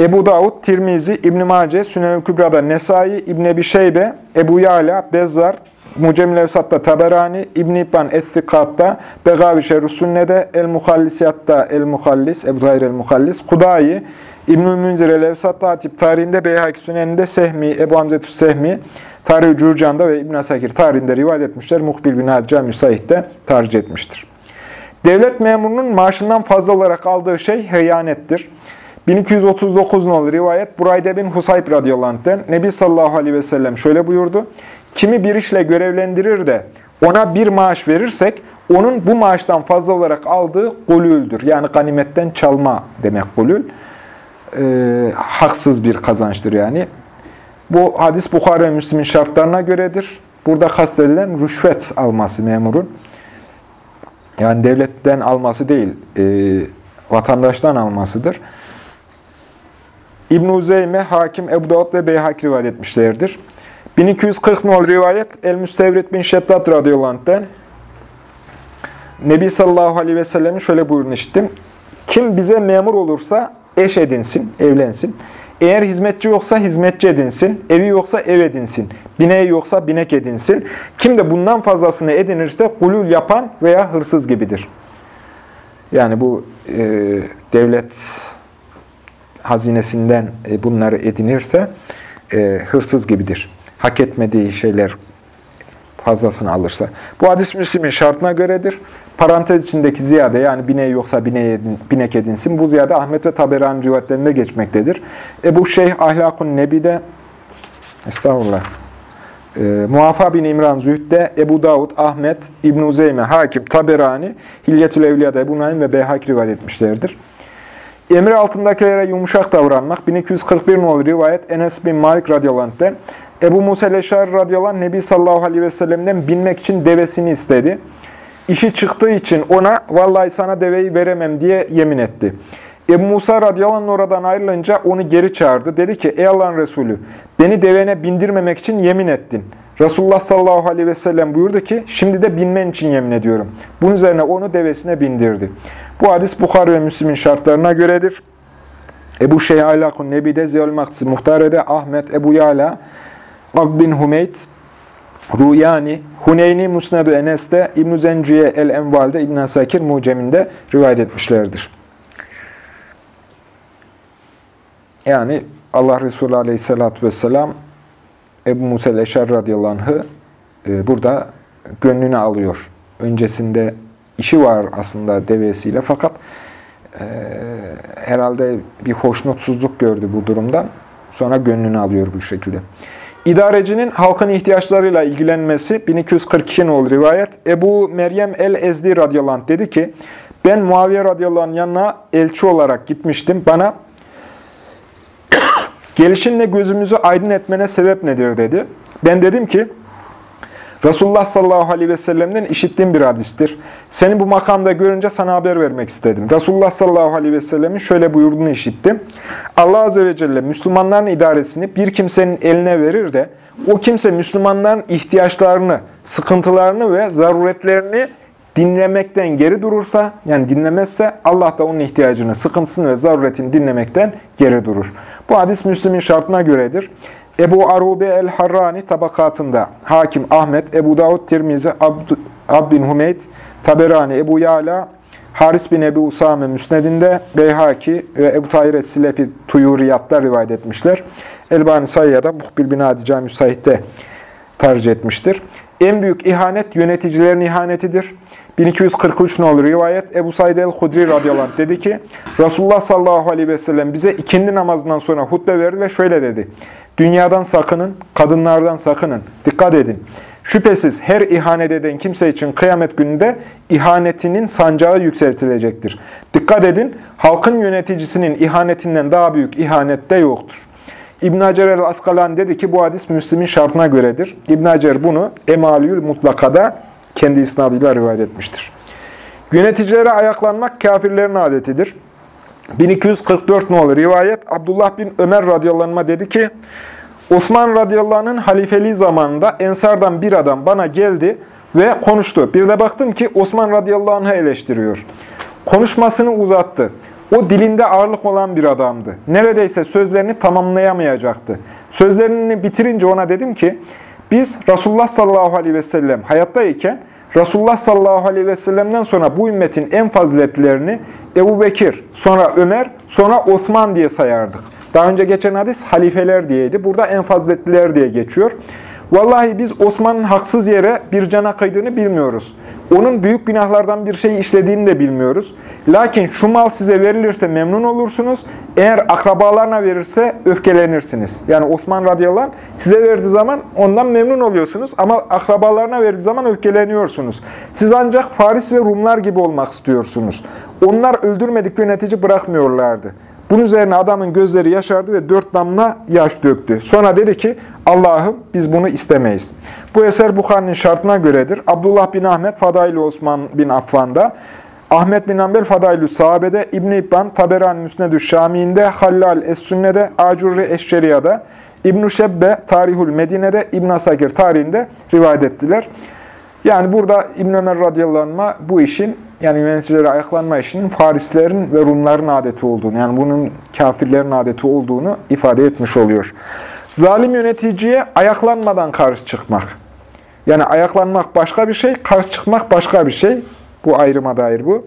Ebu Davud, Tirmizi, İbn-i Mace, Sünen-i Kübra'da Nesai, İbn Ebi Şeybe, Ebu Yala, Bezzar, Mucemil Evsat'ta Taberani, İbn-i İbban Es-Sikat'ta, Begavi Şerru Sünne'de, El-Muhallisiyat'ta El-Muhallis, Ebu Tahir El-Muhallis, Kudayi, İbnül Münzir El-Evsat'ta Hatip tarihinde, Beyhaki Sünen'inde Sehmi, Ebu Hamzetü Sehmi, Tarih-i Cürcan'da ve İbn Asakir tarihinde rivayet etmişler. Muhbil bin Hadca Müsait'te tercih etmiştir. Devlet memurunun maaşından fazla olarak aldığı şey hıyanettir. 1239 nolu rivayet Burayde bin Husayb radıyallahu Nebi sallallahu aleyhi ve sellem şöyle buyurdu. Kimi bir işle görevlendirir de ona bir maaş verirsek onun bu maaştan fazla olarak aldığı gulüldür. Yani ganimetten çalma demek gulül. Ee, haksız bir kazançtır yani. Bu hadis Bukhara ve Müslim'in şartlarına göredir. Burada kastedilen rüşvet alması memurun. Yani devletten alması değil, e, vatandaştan almasıdır. İbn-i Uzeyme, Hakim, Ebu Davud ve Beyhak rivayet etmişlerdir. 1240 nol rivayet El-Müstevrit bin Şeddat radıyallahu Nebi sallallahu aleyhi ve sellem'in şöyle buyurun işittim. Kim bize memur olursa eş edinsin, evlensin. Eğer hizmetçi yoksa hizmetçi edinsin, evi yoksa ev edinsin, bineği yoksa binek edinsin. Kim de bundan fazlasını edinirse gulül yapan veya hırsız gibidir. Yani bu e, devlet hazinesinden e, bunları edinirse e, hırsız gibidir. Hak etmediği şeyler fazlasını alırsa. Bu hadis Müslim'in şartına göredir. Parantez içindeki ziyade yani bineği yoksa bineği edin, binek edinsin. Bu ziyade Ahmet ve Taberani rivayetlerinde geçmektedir. Ebu Şeyh Ahlakun Nebi'de Estağfurullah. E, Muafa bin İmran Zühd'de Ebu Davud, Ahmet, İbn-i Uzeyme, Hakim, Taberani, Hilyetül Evliya'da Ebu Naim ve Beyhak rivayet etmişlerdir. Emir altındakilere yumuşak davranmak. 1241 nolu rivayet Enes bin Malik radıyallahu. Ebu Musa Leşar radıyallahu Nebi sallallahu aleyhi ve sellem'den binmek için devesini istedi. İşi çıktığı için ona vallahi sana deveyi veremem diye yemin etti. Ebu Musa radıyallahu anh oradan ayrılınca onu geri çağırdı. Dedi ki ey Allah'ın Resulü beni devene bindirmemek için yemin ettin. Resulullah sallallahu aleyhi ve sellem buyurdu ki şimdi de binmen için yemin ediyorum. Bunun üzerine onu devesine bindirdi. Bu hadis Bukhari ve Müslim'in şartlarına göredir. Ebu Şeyh Aylakun Nebi'de, Ziyal Maktisi Muhtare'de, Ahmet, Ebu Yala, Ab bin Hümeyt, Ruyani, Huneyni Musnedu Enes'te, İbn-i Zenciye El-Enval'de, İbn-i Asakir Mucem'inde rivayet etmişlerdir. Yani Allah Resulü Aleyhisselatü Vesselam Ebu Musa Eşer radıyallahu anh'ı e, burada gönlüne alıyor. Öncesinde işi var aslında devesiyle fakat e, herhalde bir hoşnutsuzluk gördü bu durumdan. Sonra gönlünü alıyor bu şekilde. İdarecinin halkın ihtiyaçlarıyla ilgilenmesi 1242 nol rivayet. Ebu Meryem el-Ezdi radıyallahu dedi ki, ben Muaviye radıyallahu anh yanına elçi olarak gitmiştim. Bana gelişinle gözümüzü aydın etmene sebep nedir dedi. Ben dedim ki, Resulullah sallallahu aleyhi ve sellem'den işittiğim bir hadistir. Seni bu makamda görünce sana haber vermek istedim. Resulullah sallallahu aleyhi ve sellemin şöyle buyurduğunu işittim. Allah azze ve celle Müslümanların idaresini bir kimsenin eline verir de o kimse Müslümanların ihtiyaçlarını, sıkıntılarını ve zaruretlerini dinlemekten geri durursa, yani dinlemezse Allah da onun ihtiyacını, sıkıntısını ve zaruretini dinlemekten geri durur. Bu hadis Müslüm'ün şartına göredir. Ebu Arube el-Harrani tabakatında Hakim Ahmet, Ebu Davud Tirmizi, Abd, Abdin Hümeyd, Taberani, Ebu Yala, Haris bin Ebu Usame Müsned'inde, Beyhaki ve Ebu Tahir Es-Silefi Tuyuriyat'ta rivayet etmişler. Elbani Sayya'da Muhbil bin Adi Cami Said'de tercih etmiştir. En büyük ihanet yöneticilerin ihanetidir. 1243 nolu rivayet Ebu Said el-Hudri radıyallahu anh dedi ki Resulullah sallallahu aleyhi ve sellem bize ikindi namazından sonra hutbe verdi ve şöyle dedi. Dünyadan sakının, kadınlardan sakının. Dikkat edin. Şüphesiz her ihanet eden kimse için kıyamet gününde ihanetinin sancağı yükseltilecektir. Dikkat edin, halkın yöneticisinin ihanetinden daha büyük ihanet de yoktur. İbn Hacer el-Askalan dedi ki bu hadis Müslim'in şartına göredir. İbn Hacer bunu Emaliyül Mutlaka'da kendi isnadıyla rivayet etmiştir. Yöneticilere ayaklanmak kafirlerin adetidir. 1244 nolu rivayet Abdullah bin Ömer radıyallahu dedi ki Osman radıyallahu halifeliği zamanında Ensardan bir adam bana geldi ve konuştu. Bir de baktım ki Osman radıyallahu eleştiriyor. Konuşmasını uzattı. O dilinde ağırlık olan bir adamdı. Neredeyse sözlerini tamamlayamayacaktı. Sözlerini bitirince ona dedim ki, biz Resulullah sallallahu aleyhi ve sellem hayattayken, Resulullah sallallahu aleyhi ve sellem'den sonra bu ümmetin en faziletlerini Ebu Bekir, sonra Ömer, sonra Osman diye sayardık. Daha önce geçen hadis halifeler diyeydi. Burada en faziletliler diye geçiyor. Vallahi biz Osman'ın haksız yere bir cana kıydığını bilmiyoruz. Onun büyük günahlardan bir şey işlediğini de bilmiyoruz. Lakin şu mal size verilirse memnun olursunuz. Eğer akrabalarına verirse öfkelenirsiniz. Yani Osman radıyallahu anh size verdiği zaman ondan memnun oluyorsunuz. Ama akrabalarına verdiği zaman öfkeleniyorsunuz. Siz ancak Faris ve Rumlar gibi olmak istiyorsunuz. Onlar öldürmedik yönetici bırakmıyorlardı. Bunun üzerine adamın gözleri yaşardı ve dört damla yaş döktü. Sonra dedi ki, Allah'ım biz bunu istemeyiz. Bu eser Bukhari'nin şartına göredir. Abdullah bin Ahmet, Fadail Osman bin Affan'da, Ahmet bin Ambel Fadailü Sahabe'de, İbn-i İbban, Taberan Müsnedü Şami'inde, Hallal Es-Sünne'de, Acurri Eşşeriya'da, İbn-i Şebbe Tarihul Medine'de, İbn Asakir tarihinde rivayet ettiler. Yani burada İbn Ömer radıyallahu anh bu işin yani yöneticilere ayaklanma işinin Farislerin ve Rumların adeti olduğunu, yani bunun kafirlerin adeti olduğunu ifade etmiş oluyor. Zalim yöneticiye ayaklanmadan karşı çıkmak. Yani ayaklanmak başka bir şey, karşı çıkmak başka bir şey. Bu ayrıma dair bu.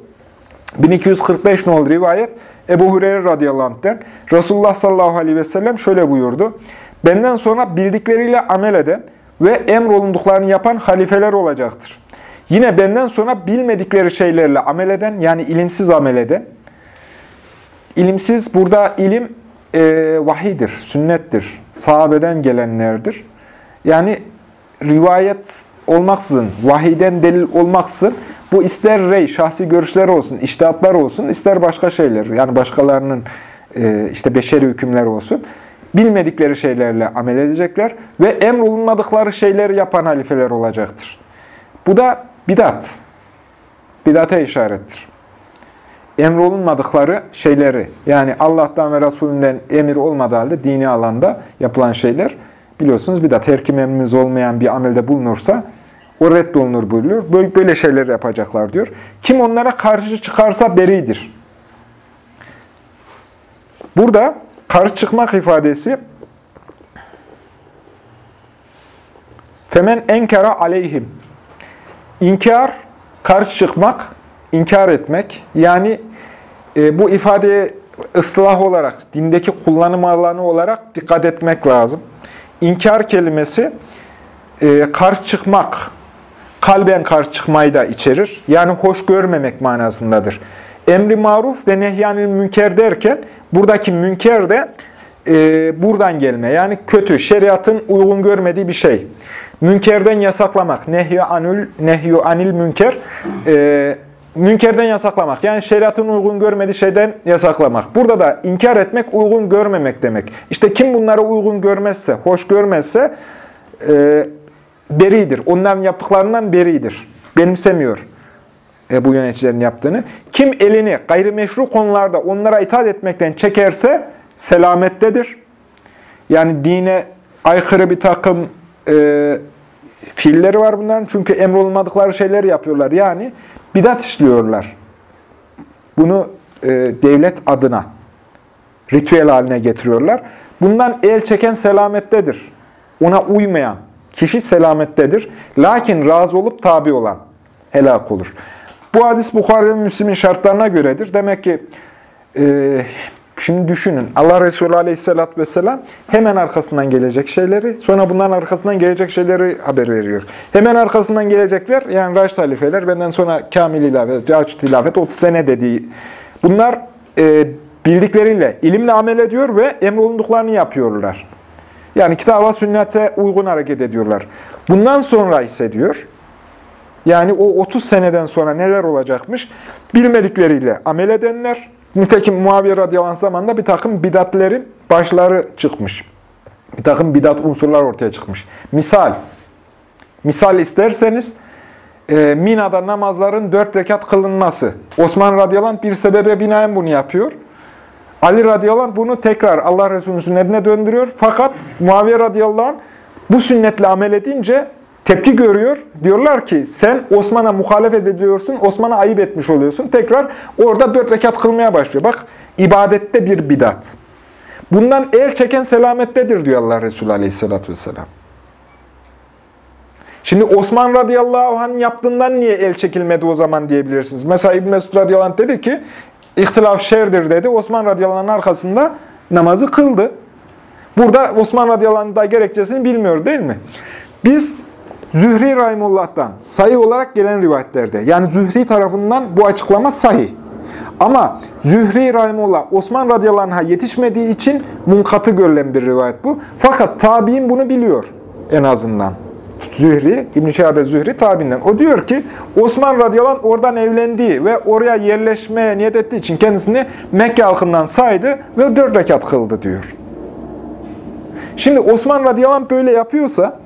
1245 nol rivayet Ebu Hureyre radıyallahu anh'ten Resulullah sallallahu aleyhi ve sellem şöyle buyurdu. Benden sonra bildikleriyle amel eden ve emrolunduklarını yapan halifeler olacaktır. Yine benden sonra bilmedikleri şeylerle amel eden, yani ilimsiz amel eden, ilimsiz burada ilim e, vahidir, sünnettir, sahabeden gelenlerdir. Yani rivayet olmaksızın, vahiden delil olmaksızın, bu ister rey, şahsi görüşler olsun, iştihatlar olsun, ister başka şeyler, yani başkalarının e, işte beşeri hükümler olsun, bilmedikleri şeylerle amel edecekler ve emrolunmadıkları şeyleri yapan halifeler olacaktır. Bu da bidat. Bidate işarettir. Emrolunmadıkları şeyleri, yani Allah'tan ve Resulünden emir olmadığı halde dini alanda yapılan şeyler, biliyorsunuz bidat. Her kim emrimiz olmayan bir amelde bulunursa, o reddolunur buyuruyor. Böyle, böyle şeyler yapacaklar diyor. Kim onlara karşı çıkarsa beridir. Burada karşı çıkmak ifadesi Femen enkara aleyhim İnkar, karşı çıkmak, inkar etmek. Yani e, bu ifadeye ıslah olarak, dindeki kullanım alanı olarak dikkat etmek lazım. İnkar kelimesi e, karşı çıkmak, kalben karşı çıkmayı da içerir. Yani hoş görmemek manasındadır. Emri maruf ve nehyanil münker derken buradaki münker de e, buradan gelme. Yani kötü, şeriatın uygun görmediği bir şey. Münkerden yasaklamak. Nehyü anül, nehyü anil münker. E, münkerden yasaklamak. Yani şeriatın uygun görmediği şeyden yasaklamak. Burada da inkar etmek, uygun görmemek demek. İşte kim bunları uygun görmezse, hoş görmezse e, beridir. Onların yaptıklarından beridir. Benimsemiyor e, bu yöneticilerin yaptığını. Kim elini gayrimeşru konularda onlara itaat etmekten çekerse selamettedir. Yani dine aykırı bir takım e, fiilleri var bunların. Çünkü emrolunmadıkları şeyleri yapıyorlar. Yani bidat işliyorlar. Bunu e, devlet adına ritüel haline getiriyorlar. Bundan el çeken selamettedir. Ona uymayan kişi selamettedir. Lakin razı olup tabi olan helak olur. Bu hadis Bukhari ve Müslim'in şartlarına göredir. Demek ki e, Şimdi düşünün. Allah Resulü Aleyhisselatü Vesselam hemen arkasından gelecek şeyleri, sonra bunların arkasından gelecek şeyleri haber veriyor. Hemen arkasından gelecekler, yani Raşid halifeler, benden sonra Kamil ilafet, Caçit ilafet, 30 sene dediği. Bunlar e, bildikleriyle, ilimle amel ediyor ve emrolunduklarını yapıyorlar. Yani kitaba sünnete uygun hareket ediyorlar. Bundan sonra ise diyor, yani o 30 seneden sonra neler olacakmış? Bilmedikleriyle amel edenler, nitekim Muaviye radıyallahu anh zamanında bir takım bidatlerin başları çıkmış. Bir takım bidat unsurlar ortaya çıkmış. Misal, misal isterseniz, e, Mina'da namazların dört rekat kılınması. Osman radıyallahu anh bir sebebe binaen bunu yapıyor. Ali radıyallahu anh bunu tekrar Allah Resulü'nün sünnetine döndürüyor. Fakat Muaviye radıyallahu anh bu sünnetle amel edince tepki görüyor. Diyorlar ki sen Osman'a muhalefet ediyorsun, Osman'a ayıp etmiş oluyorsun. Tekrar orada dört rekat kılmaya başlıyor. Bak ibadette bir bidat. Bundan el çeken selamettedir diyor Allah Resulü aleyhissalatü vesselam. Şimdi Osman radıyallahu anh yaptığından niye el çekilmedi o zaman diyebilirsiniz. Mesela İbn Mesud radıyallahu anh dedi ki, ihtilaf şerdir dedi. Osman radıyallahu anh arkasında namazı kıldı. Burada Osman radıyallahu anh da gerekçesini bilmiyor değil mi? Biz Zühri Rahimullah'tan sahih olarak gelen rivayetlerde, yani Zühri tarafından bu açıklama sahih. Ama Zühri Rahimullah Osman radıyallahu yetişmediği için munkatı görülen bir rivayet bu. Fakat tabi'in bunu biliyor en azından. Zühri, İbn-i Zühri tabinden. O diyor ki Osman radıyallahu anh oradan evlendiği ve oraya yerleşmeye niyet ettiği için kendisini Mekke halkından saydı ve dört rekat kıldı diyor. Şimdi Osman radıyallahu anh böyle yapıyorsa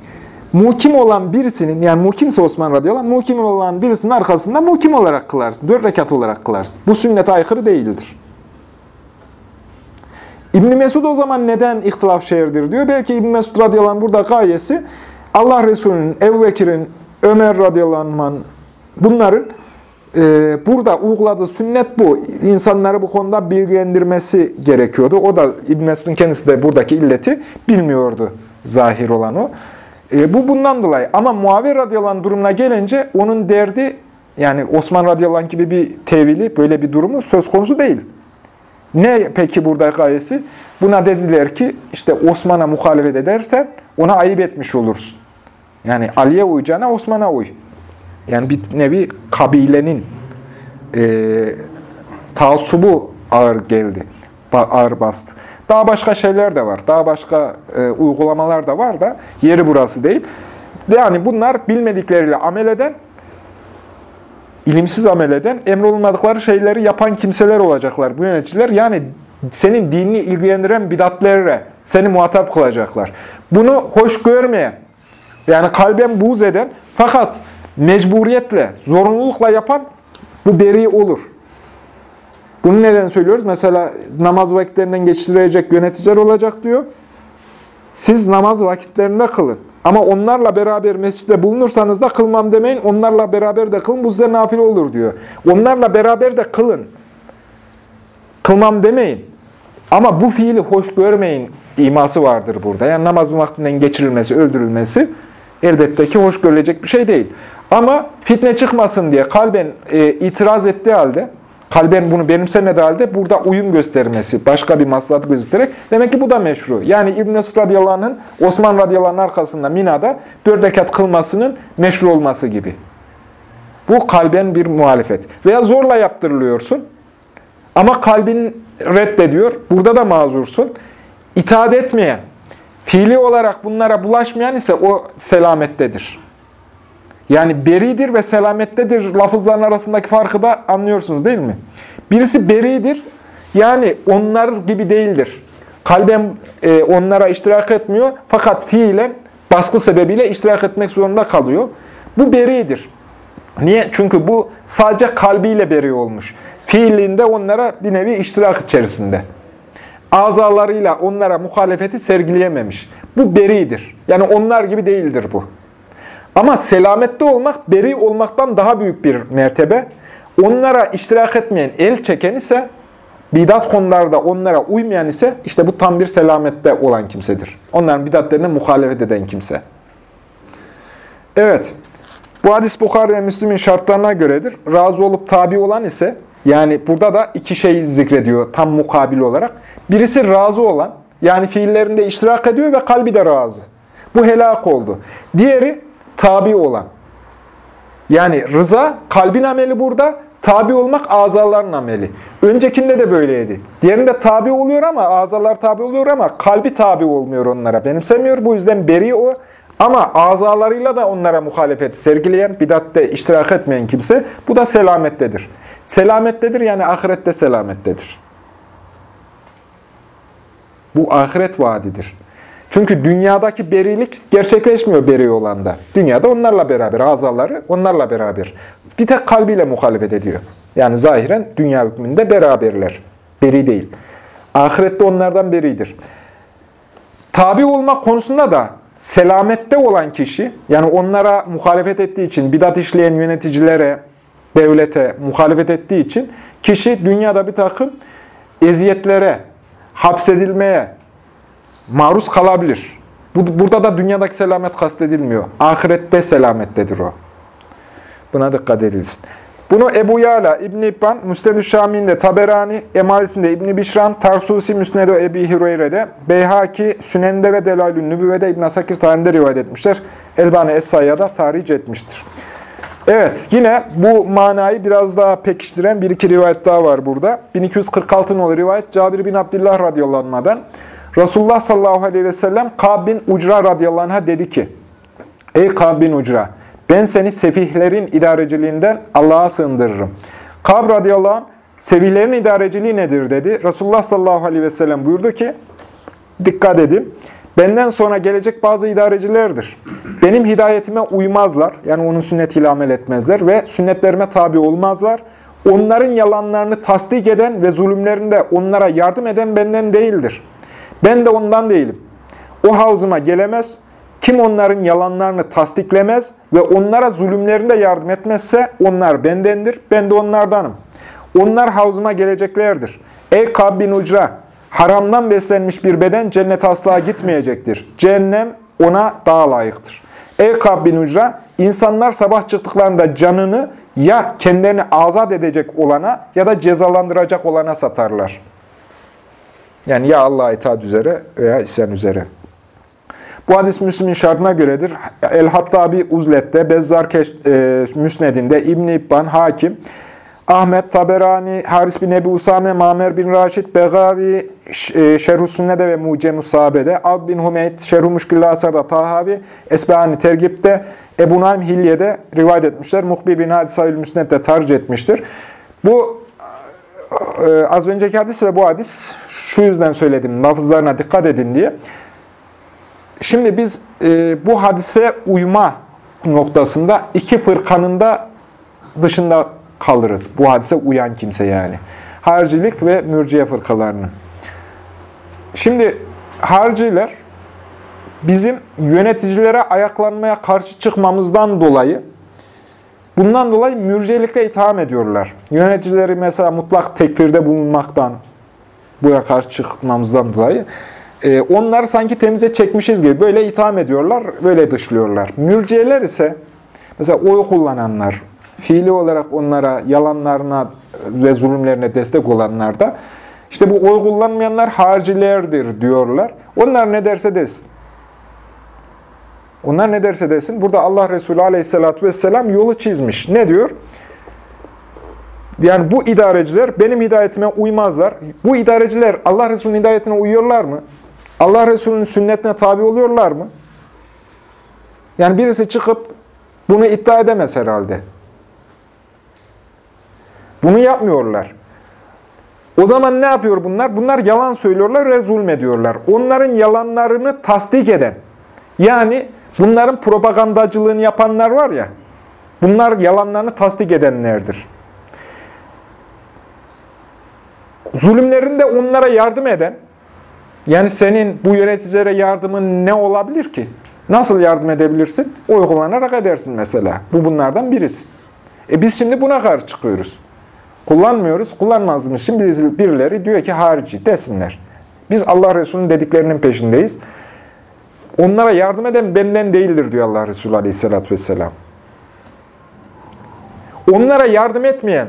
mukim olan birisinin, yani mukimse Osman radıyallahu anh, mukim olan birisinin arkasında mukim olarak kılarsın. Dört rekat olarak kılarsın. Bu sünnete aykırı değildir. İbn Mesud o zaman neden ihtilaf şehirdir diyor. Belki İbn Mesud radıyallahu anh burada gayesi Allah Resulü'nün, Ebu Bekir'in, Ömer radıyallahu anh bunların e, burada uyguladığı sünnet bu. İnsanları bu konuda bilgilendirmesi gerekiyordu. O da İbn Mesud'un kendisi de buradaki illeti bilmiyordu zahir olan o. E, bu bundan dolayı. Ama Muaviye radıyallahu durumuna gelince onun derdi yani Osman radıyallahu gibi bir tevili, böyle bir durumu söz konusu değil. Ne peki burada gayesi? Buna dediler ki işte Osman'a muhalefet edersen ona ayıp etmiş olursun. Yani Ali'ye uyacağına Osman'a uy. Yani bir nevi kabilenin e, taassubu ağır geldi, ağır bastı. Daha başka şeyler de var, daha başka e, uygulamalar da var da yeri burası değil. Yani bunlar bilmedikleriyle amel eden, ilimsiz amel eden, emrolunmadıkları şeyleri yapan kimseler olacaklar, bu yöneticiler. Yani senin dinini ilgilendiren bidatlerle seni muhatap kılacaklar. Bunu hoş görmeyen, yani kalben buğz eden fakat mecburiyetle, zorunlulukla yapan bu beri olur. Bunu neden söylüyoruz? Mesela namaz vakitlerinden geçirecek yöneticiler olacak diyor. Siz namaz vakitlerinde kılın. Ama onlarla beraber mescitte bulunursanız da kılmam demeyin. Onlarla beraber de kılın. Bu size nafile olur diyor. Onlarla beraber de kılın. Kılmam demeyin. Ama bu fiili hoş görmeyin iması vardır burada. Yani namazın vaktinden geçirilmesi, öldürülmesi elbette ki hoş görülecek bir şey değil. Ama fitne çıkmasın diye kalben e, itiraz ettiği halde, kalben bunu benimsemediği halde burada uyum göstermesi, başka bir maslahat göstererek demek ki bu da meşru. Yani İbn-i Mesud radıyallahu Osman radıyallahu arkasında Mina'da dört rekat kılmasının meşru olması gibi. Bu kalben bir muhalefet. Veya zorla yaptırılıyorsun ama kalbin reddediyor. Burada da mazursun. İtaat etmeyen, fiili olarak bunlara bulaşmayan ise o selamettedir. Yani beridir ve selamettedir lafızların arasındaki farkı da anlıyorsunuz değil mi? Birisi beridir, yani onlar gibi değildir. Kalben e, onlara iştirak etmiyor fakat fiilen baskı sebebiyle iştirak etmek zorunda kalıyor. Bu beridir. Niye? Çünkü bu sadece kalbiyle beri olmuş. Fiilinde onlara bir nevi iştirak içerisinde. Azalarıyla onlara muhalefeti sergileyememiş. Bu beridir. Yani onlar gibi değildir bu. Ama selamette olmak, beri olmaktan daha büyük bir mertebe. Onlara iştirak etmeyen, el çeken ise, bidat konularda onlara uymayan ise, işte bu tam bir selamette olan kimsedir. Onların bidatlerine muhalefet eden kimse. Evet, bu hadis Bukhari ve Müslim'in şartlarına göredir. Razı olup tabi olan ise, yani burada da iki şey zikrediyor tam mukabil olarak. Birisi razı olan, yani fiillerinde iştirak ediyor ve kalbi de razı. Bu helak oldu. Diğeri tabi olan. Yani rıza, kalbin ameli burada, tabi olmak azaların ameli. Öncekinde de böyleydi. Diğerinde tabi oluyor ama azalar tabi oluyor ama kalbi tabi olmuyor onlara. Benimsemiyor. Bu yüzden beri o. Ama azalarıyla da onlara muhalefet sergileyen, bidatte iştirak etmeyen kimse bu da selamettedir. Selamettedir yani ahirette selamettedir. Bu ahiret vaadidir. Çünkü dünyadaki berilik gerçekleşmiyor beri olanda. Dünyada onlarla beraber, azaları onlarla beraber. Bir tek kalbiyle muhalefet ediyor. Yani zahiren dünya hükmünde beraberler. Beri değil. Ahirette onlardan beridir. Tabi olmak konusunda da selamette olan kişi, yani onlara muhalefet ettiği için, bidat işleyen yöneticilere, devlete muhalefet ettiği için, kişi dünyada bir takım eziyetlere, hapsedilmeye maruz kalabilir. Burada da dünyadaki selamet kastedilmiyor. Ahirette selamettedir o. Buna dikkat edilsin. Bunu Ebu Yala, İbn-i İbban, Müsned-ü Şami'nde, Taberani, Emarisinde İbn-i Bişran, Tarsusi, Müsned-i Ebi Hüreyre'de, Beyhaki, Sünen'de ve Delailün Nübüvve'de İbn-i Sakir tarihinde rivayet etmişler. Elbani Es-Sayya'da tarih etmiştir. Evet, yine bu manayı biraz daha pekiştiren bir iki rivayet daha var burada. 1246 nolu rivayet Cabir bin Abdullah radıyallahu anh'dan. Resulullah sallallahu aleyhi ve sellem Kab bin Ucra radıyallahu anh'a dedi ki, Ey Kab bin Ucra, ben seni sefihlerin idareciliğinden Allah'a sığındırırım. Kab radıyallahu anh, sefihlerin idareciliği nedir dedi. Resulullah sallallahu aleyhi ve sellem buyurdu ki, dikkat edin, benden sonra gelecek bazı idarecilerdir. Benim hidayetime uymazlar, yani onun sünnetiyle amel etmezler ve sünnetlerime tabi olmazlar. Onların yalanlarını tasdik eden ve zulümlerinde onlara yardım eden benden değildir. Ben de ondan değilim. O havzıma gelemez, kim onların yalanlarını tasdiklemez ve onlara zulümlerinde yardım etmezse onlar bendendir, ben de onlardanım. Onlar havzıma geleceklerdir. Ey Kab bin Ucra, haramdan beslenmiş bir beden cennete asla gitmeyecektir. Cehennem ona daha layıktır. Ey Kab bin Ucra, insanlar sabah çıktıklarında canını ya kendilerini azat edecek olana ya da cezalandıracak olana satarlar. Yani ya Allah'a itaat üzere veya isyan üzere. Bu hadis Müslim'in şartına göredir. El-Hattabi Uzlet'te, Bezzar Keş, e, Müsned'inde, İbn-i İbban, Hakim, Ahmet, Taberani, Haris bin Ebi Usame, Mamer bin Raşid, Begavi, e, Şerh-ü Sünne'de ve Mucem-ü Sahabe'de, Ab bin Hümeyt, Şerh-ü Müşküllü Asar'da, Tahavi, Esbehani Tergip'te, Ebu Naim Hilye'de rivayet etmişler. Muhbir bin Hadisayül Müsned'de tercih etmiştir. Bu e, az önceki hadis ve bu hadis şu yüzden söyledim, lafızlarına dikkat edin diye. Şimdi biz e, bu hadise uyma noktasında iki fırkanın da dışında kalırız. Bu hadise uyan kimse yani. Harcilik ve mürciye fırkalarının. Şimdi harciler bizim yöneticilere ayaklanmaya karşı çıkmamızdan dolayı bundan dolayı mürciyelikle itham ediyorlar. Yöneticileri mesela mutlak tekfirde bulunmaktan, buya karşı çıkmamızdan dolayı e, onları sanki temize çekmişiz gibi böyle itham ediyorlar, böyle dışlıyorlar. Mürciyeler ise mesela oy kullananlar, fiili olarak onlara, yalanlarına ve zulümlerine destek olanlar da işte bu oy kullanmayanlar harcilerdir diyorlar. Onlar ne derse desin. Onlar ne derse desin. Burada Allah Resulü Aleyhisselatü vesselam yolu çizmiş. Ne diyor? Yani bu idareciler benim hidayetime uymazlar. Bu idareciler Allah Resulü'nün hidayetine uyuyorlar mı? Allah Resulü'nün sünnetine tabi oluyorlar mı? Yani birisi çıkıp bunu iddia edemez herhalde. Bunu yapmıyorlar. O zaman ne yapıyor bunlar? Bunlar yalan söylüyorlar ve zulmediyorlar. Onların yalanlarını tasdik eden, yani bunların propagandacılığını yapanlar var ya, bunlar yalanlarını tasdik edenlerdir. Zulümlerinde onlara yardım eden, yani senin bu yöneticilere yardımın ne olabilir ki? Nasıl yardım edebilirsin? Oy kullanarak edersin mesela. Bu bunlardan birisi. E biz şimdi buna karşı çıkıyoruz. Kullanmıyoruz. Kullanmazmış. Şimdi birileri diyor ki harici desinler. Biz Allah Resulü'nün dediklerinin peşindeyiz. Onlara yardım eden benden değildir diyor Allah Resulü Aleyhisselatü Vesselam. Onlara yardım etmeyen,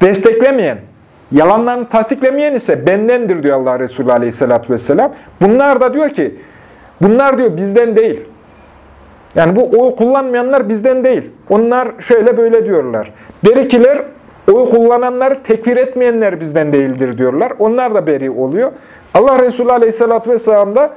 desteklemeyen, Yalanlarını tasdiklemeyen ise bendendir diyor Allah Resulü Aleyhisselatü Vesselam. Bunlar da diyor ki, bunlar diyor bizden değil. Yani bu oy kullanmayanlar bizden değil. Onlar şöyle böyle diyorlar. Berikiler Oy kullananları tekfir etmeyenler bizden değildir diyorlar. Onlar da beri oluyor. Allah Resulü Aleyhisselatü Vesselam da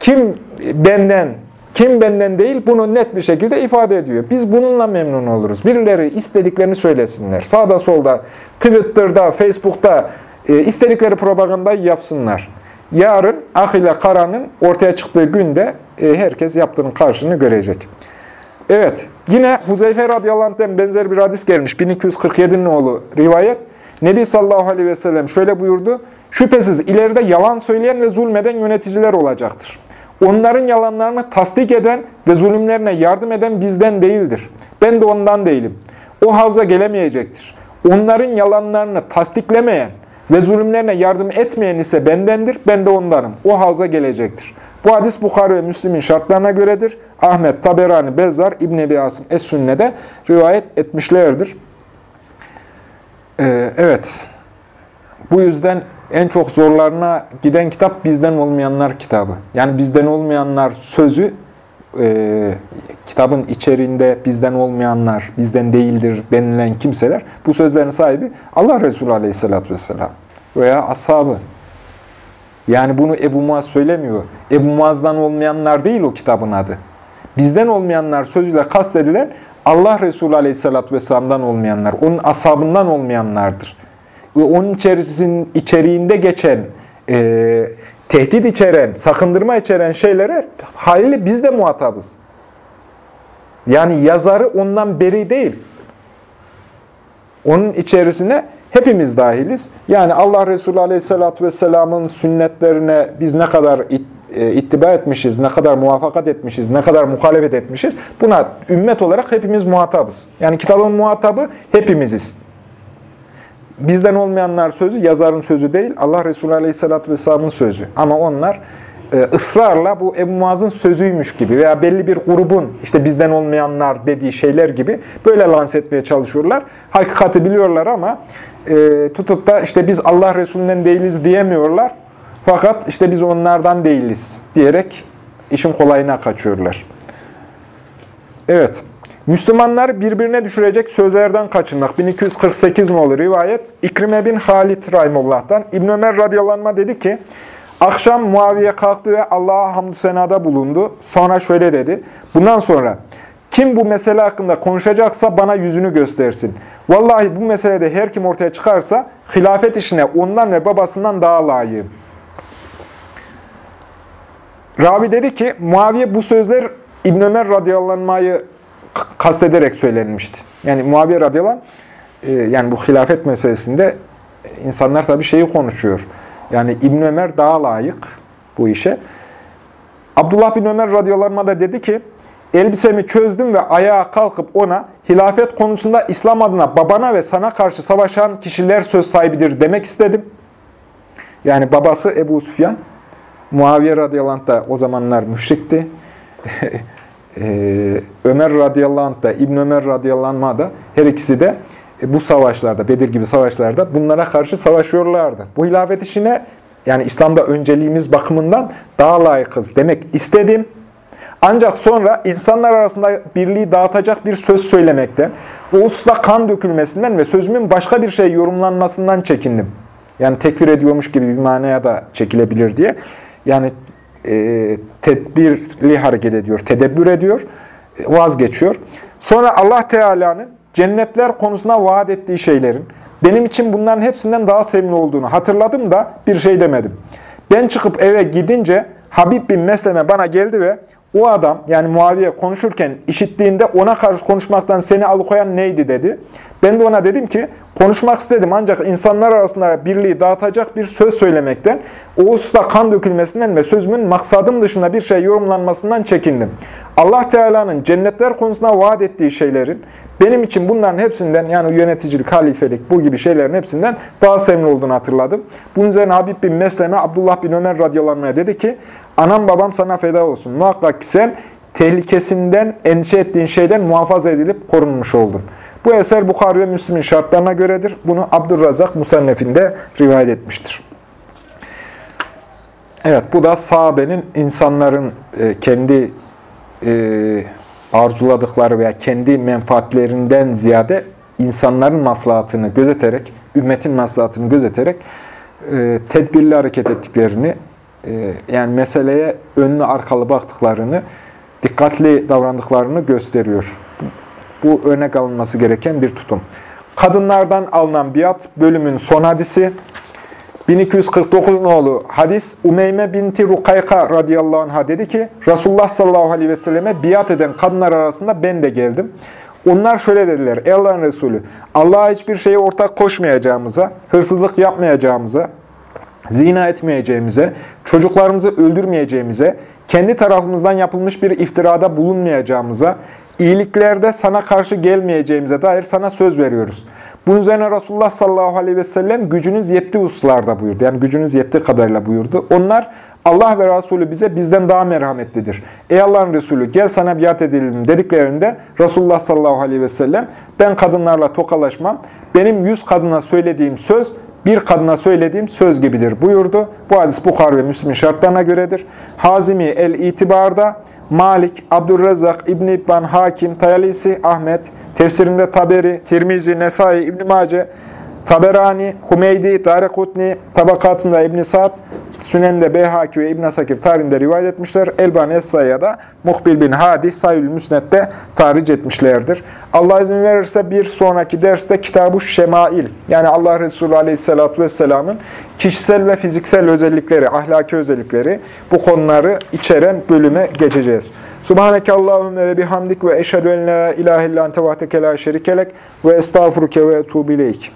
kim benden, kim benden değil bunu net bir şekilde ifade ediyor. Biz bununla memnun oluruz. Birileri istediklerini söylesinler. Sağda solda, Twitter'da, Facebook'ta e, istedikleri propagandayı yapsınlar. Yarın ak ile karanın ortaya çıktığı günde e, herkes yaptığının karşılığını görecek. Evet, yine Huzeyfe radıyallahu benzer bir hadis gelmiş. 1247'nin oğlu rivayet. Nebi sallallahu aleyhi ve sellem şöyle buyurdu. Şüphesiz ileride yalan söyleyen ve zulmeden yöneticiler olacaktır. Onların yalanlarını tasdik eden ve zulümlerine yardım eden bizden değildir. Ben de ondan değilim. O havza gelemeyecektir. Onların yalanlarını tasdiklemeyen ve zulümlerine yardım etmeyen ise bendendir, ben de ondanım. O havza gelecektir. Bu hadis Bukhari ve Müslim'in şartlarına göredir. Ahmet, Taberani, Bezzar, İbn Ebi Asım Es-Sünne'de rivayet etmişlerdir. Ee, evet, bu yüzden en çok zorlarına giden kitap bizden olmayanlar kitabı. Yani bizden olmayanlar sözü e, kitabın içeriğinde bizden olmayanlar, bizden değildir denilen kimseler bu sözlerin sahibi Allah Resulü Aleyhisselatü Vesselam veya ashabı. Yani bunu Ebu Muaz söylemiyor. Ebu Muaz'dan olmayanlar değil o kitabın adı. Bizden olmayanlar sözüyle kastedilen Allah Resulü Aleyhisselatü Vesselam'dan olmayanlar, onun ashabından olmayanlardır. Onun içerisinin içeriğinde geçen, e, tehdit içeren, sakındırma içeren şeylere haliyle biz de muhatabız. Yani yazarı ondan beri değil. Onun içerisine hepimiz dahiliz. Yani Allah Resulü Aleyhisselatü Vesselam'ın sünnetlerine biz ne kadar it, e, ittiba etmişiz, ne kadar muvaffakat etmişiz, ne kadar muhalefet etmişiz, buna ümmet olarak hepimiz muhatabız. Yani kitabın muhatabı hepimiziz. Bizden olmayanlar sözü yazarın sözü değil, Allah Resulü Aleyhisselatü Vesselam'ın sözü. Ama onlar e, ısrarla bu Ebu Muaz'ın sözüymüş gibi veya belli bir grubun işte bizden olmayanlar dediği şeyler gibi böyle lanse etmeye çalışıyorlar. Hakikati biliyorlar ama e, tutup da işte biz Allah Resulü'nden değiliz diyemiyorlar. Fakat işte biz onlardan değiliz diyerek işin kolayına kaçıyorlar. Evet. Müslümanlar birbirine düşürecek sözlerden kaçınmak. 1248 nolu rivayet. İkrime bin Halid Rahimullah'tan. İbn Ömer radıyallahu dedi ki, Akşam Muaviye kalktı ve Allah'a hamdü senada bulundu. Sonra şöyle dedi. Bundan sonra kim bu mesele hakkında konuşacaksa bana yüzünü göstersin. Vallahi bu meselede her kim ortaya çıkarsa hilafet işine ondan ve babasından daha layığım. Ravi dedi ki Muaviye bu sözler İbn Ömer radıyallahu kastederek söylenmişti. Yani Muaviye radıyallahu e, yani bu hilafet meselesinde insanlar tabii şeyi konuşuyor. Yani İbn Ömer daha layık bu işe. Abdullah bin Ömer radıyallahu da dedi ki, elbisemi çözdüm ve ayağa kalkıp ona hilafet konusunda İslam adına babana ve sana karşı savaşan kişiler söz sahibidir demek istedim. Yani babası Ebu Süfyan, Muaviye radıyallahu da o zamanlar müşrikti. Ee, Ömer radıyallahu da, İbn Ömer radıyallahu da her ikisi de e, bu savaşlarda, Bedir gibi savaşlarda bunlara karşı savaşıyorlardı. Bu hilafet işine yani İslam'da önceliğimiz bakımından daha layıkız demek istedim. Ancak sonra insanlar arasında birliği dağıtacak bir söz söylemekten, hususta kan dökülmesinden ve sözümün başka bir şey yorumlanmasından çekindim. Yani tekfir ediyormuş gibi bir manaya da çekilebilir diye. Yani e, tedbirli hareket ediyor, tedebbür ediyor, e, vazgeçiyor. Sonra Allah Teala'nın cennetler konusuna vaat ettiği şeylerin benim için bunların hepsinden daha sevimli olduğunu hatırladım da bir şey demedim. Ben çıkıp eve gidince Habib bin Mesleme bana geldi ve o adam yani Muaviye konuşurken işittiğinde ona karşı konuşmaktan seni alıkoyan neydi dedi. Ben de ona dedim ki konuşmak istedim ancak insanlar arasında birliği dağıtacak bir söz söylemekten, o hususta kan dökülmesinden ve sözümün maksadım dışında bir şey yorumlanmasından çekindim. Allah Teala'nın cennetler konusunda vaat ettiği şeylerin benim için bunların hepsinden yani yöneticilik, halifelik bu gibi şeylerin hepsinden daha sevimli olduğunu hatırladım. Bunun üzerine Habib bin Mesleme Abdullah bin Ömer radıyallahu dedi ki anam babam sana feda olsun. Muhakkak ki sen tehlikesinden endişe ettiğin şeyden muhafaza edilip korunmuş oldun. Bu eser Bukhari ve Müslim'in şartlarına göredir. Bunu Abdurrazak Musannef'inde rivayet etmiştir. Evet, bu da sahabenin insanların e, kendi e, arzuladıkları veya kendi menfaatlerinden ziyade insanların maslahatını gözeterek, ümmetin maslahatını gözeterek e, tedbirli hareket ettiklerini, e, yani meseleye önlü arkalı baktıklarını, dikkatli davrandıklarını gösteriyor. Bu örnek alınması gereken bir tutum. Kadınlardan alınan biat bölümün son hadisi. 1249 nolu hadis Umeyme binti Rukayka radıyallahu anh'a dedi ki Resulullah sallallahu aleyhi ve selleme biat eden kadınlar arasında ben de geldim. Onlar şöyle dediler. Ey Allah'ın Resulü Allah'a hiçbir şeye ortak koşmayacağımıza, hırsızlık yapmayacağımıza, zina etmeyeceğimize, çocuklarımızı öldürmeyeceğimize, kendi tarafımızdan yapılmış bir iftirada bulunmayacağımıza, iyiliklerde sana karşı gelmeyeceğimize dair sana söz veriyoruz. Bunun üzerine Resulullah sallallahu aleyhi ve sellem gücünüz yettiği hususlarda buyurdu. Yani gücünüz yettiği kadarıyla buyurdu. Onlar Allah ve Resulü bize bizden daha merhametlidir. Ey Allah'ın Resulü gel sana biat edelim dediklerinde Resulullah sallallahu aleyhi ve sellem ben kadınlarla tokalaşmam. Benim yüz kadına söylediğim söz bir kadına söylediğim söz gibidir buyurdu. Bu hadis Bukhari ve Müslim'in şartlarına göredir. Hazimi el-İtibar'da Malik, Abdurrezzak, İbn-i İbban, Hakim, Tayalisi, Ahmet, tefsirinde Taberi, Tirmizi, Nesai, İbn-i Mace, Taberani, Humeydi, Darekutni, tabakatında İbn-i Sa'd, Sünen'de Beyhaki ve İbn Sakir tarihinde rivayet etmişler. Elbani Es-Sayya da Muhbil bin Hadi Sayül Müsnet'te tahric etmişlerdir. Allah izin verirse bir sonraki derste Kitab-ı Şemail yani Allah Resulü Aleyhisselatü Vesselam'ın kişisel ve fiziksel özellikleri, ahlaki özellikleri bu konuları içeren bölüme geçeceğiz. Subhaneke Allahümme ve bihamdik ve eşhedü en la ilahe illa ente vahdeke la şerikelek ve estağfuruke ve etubu ileyk.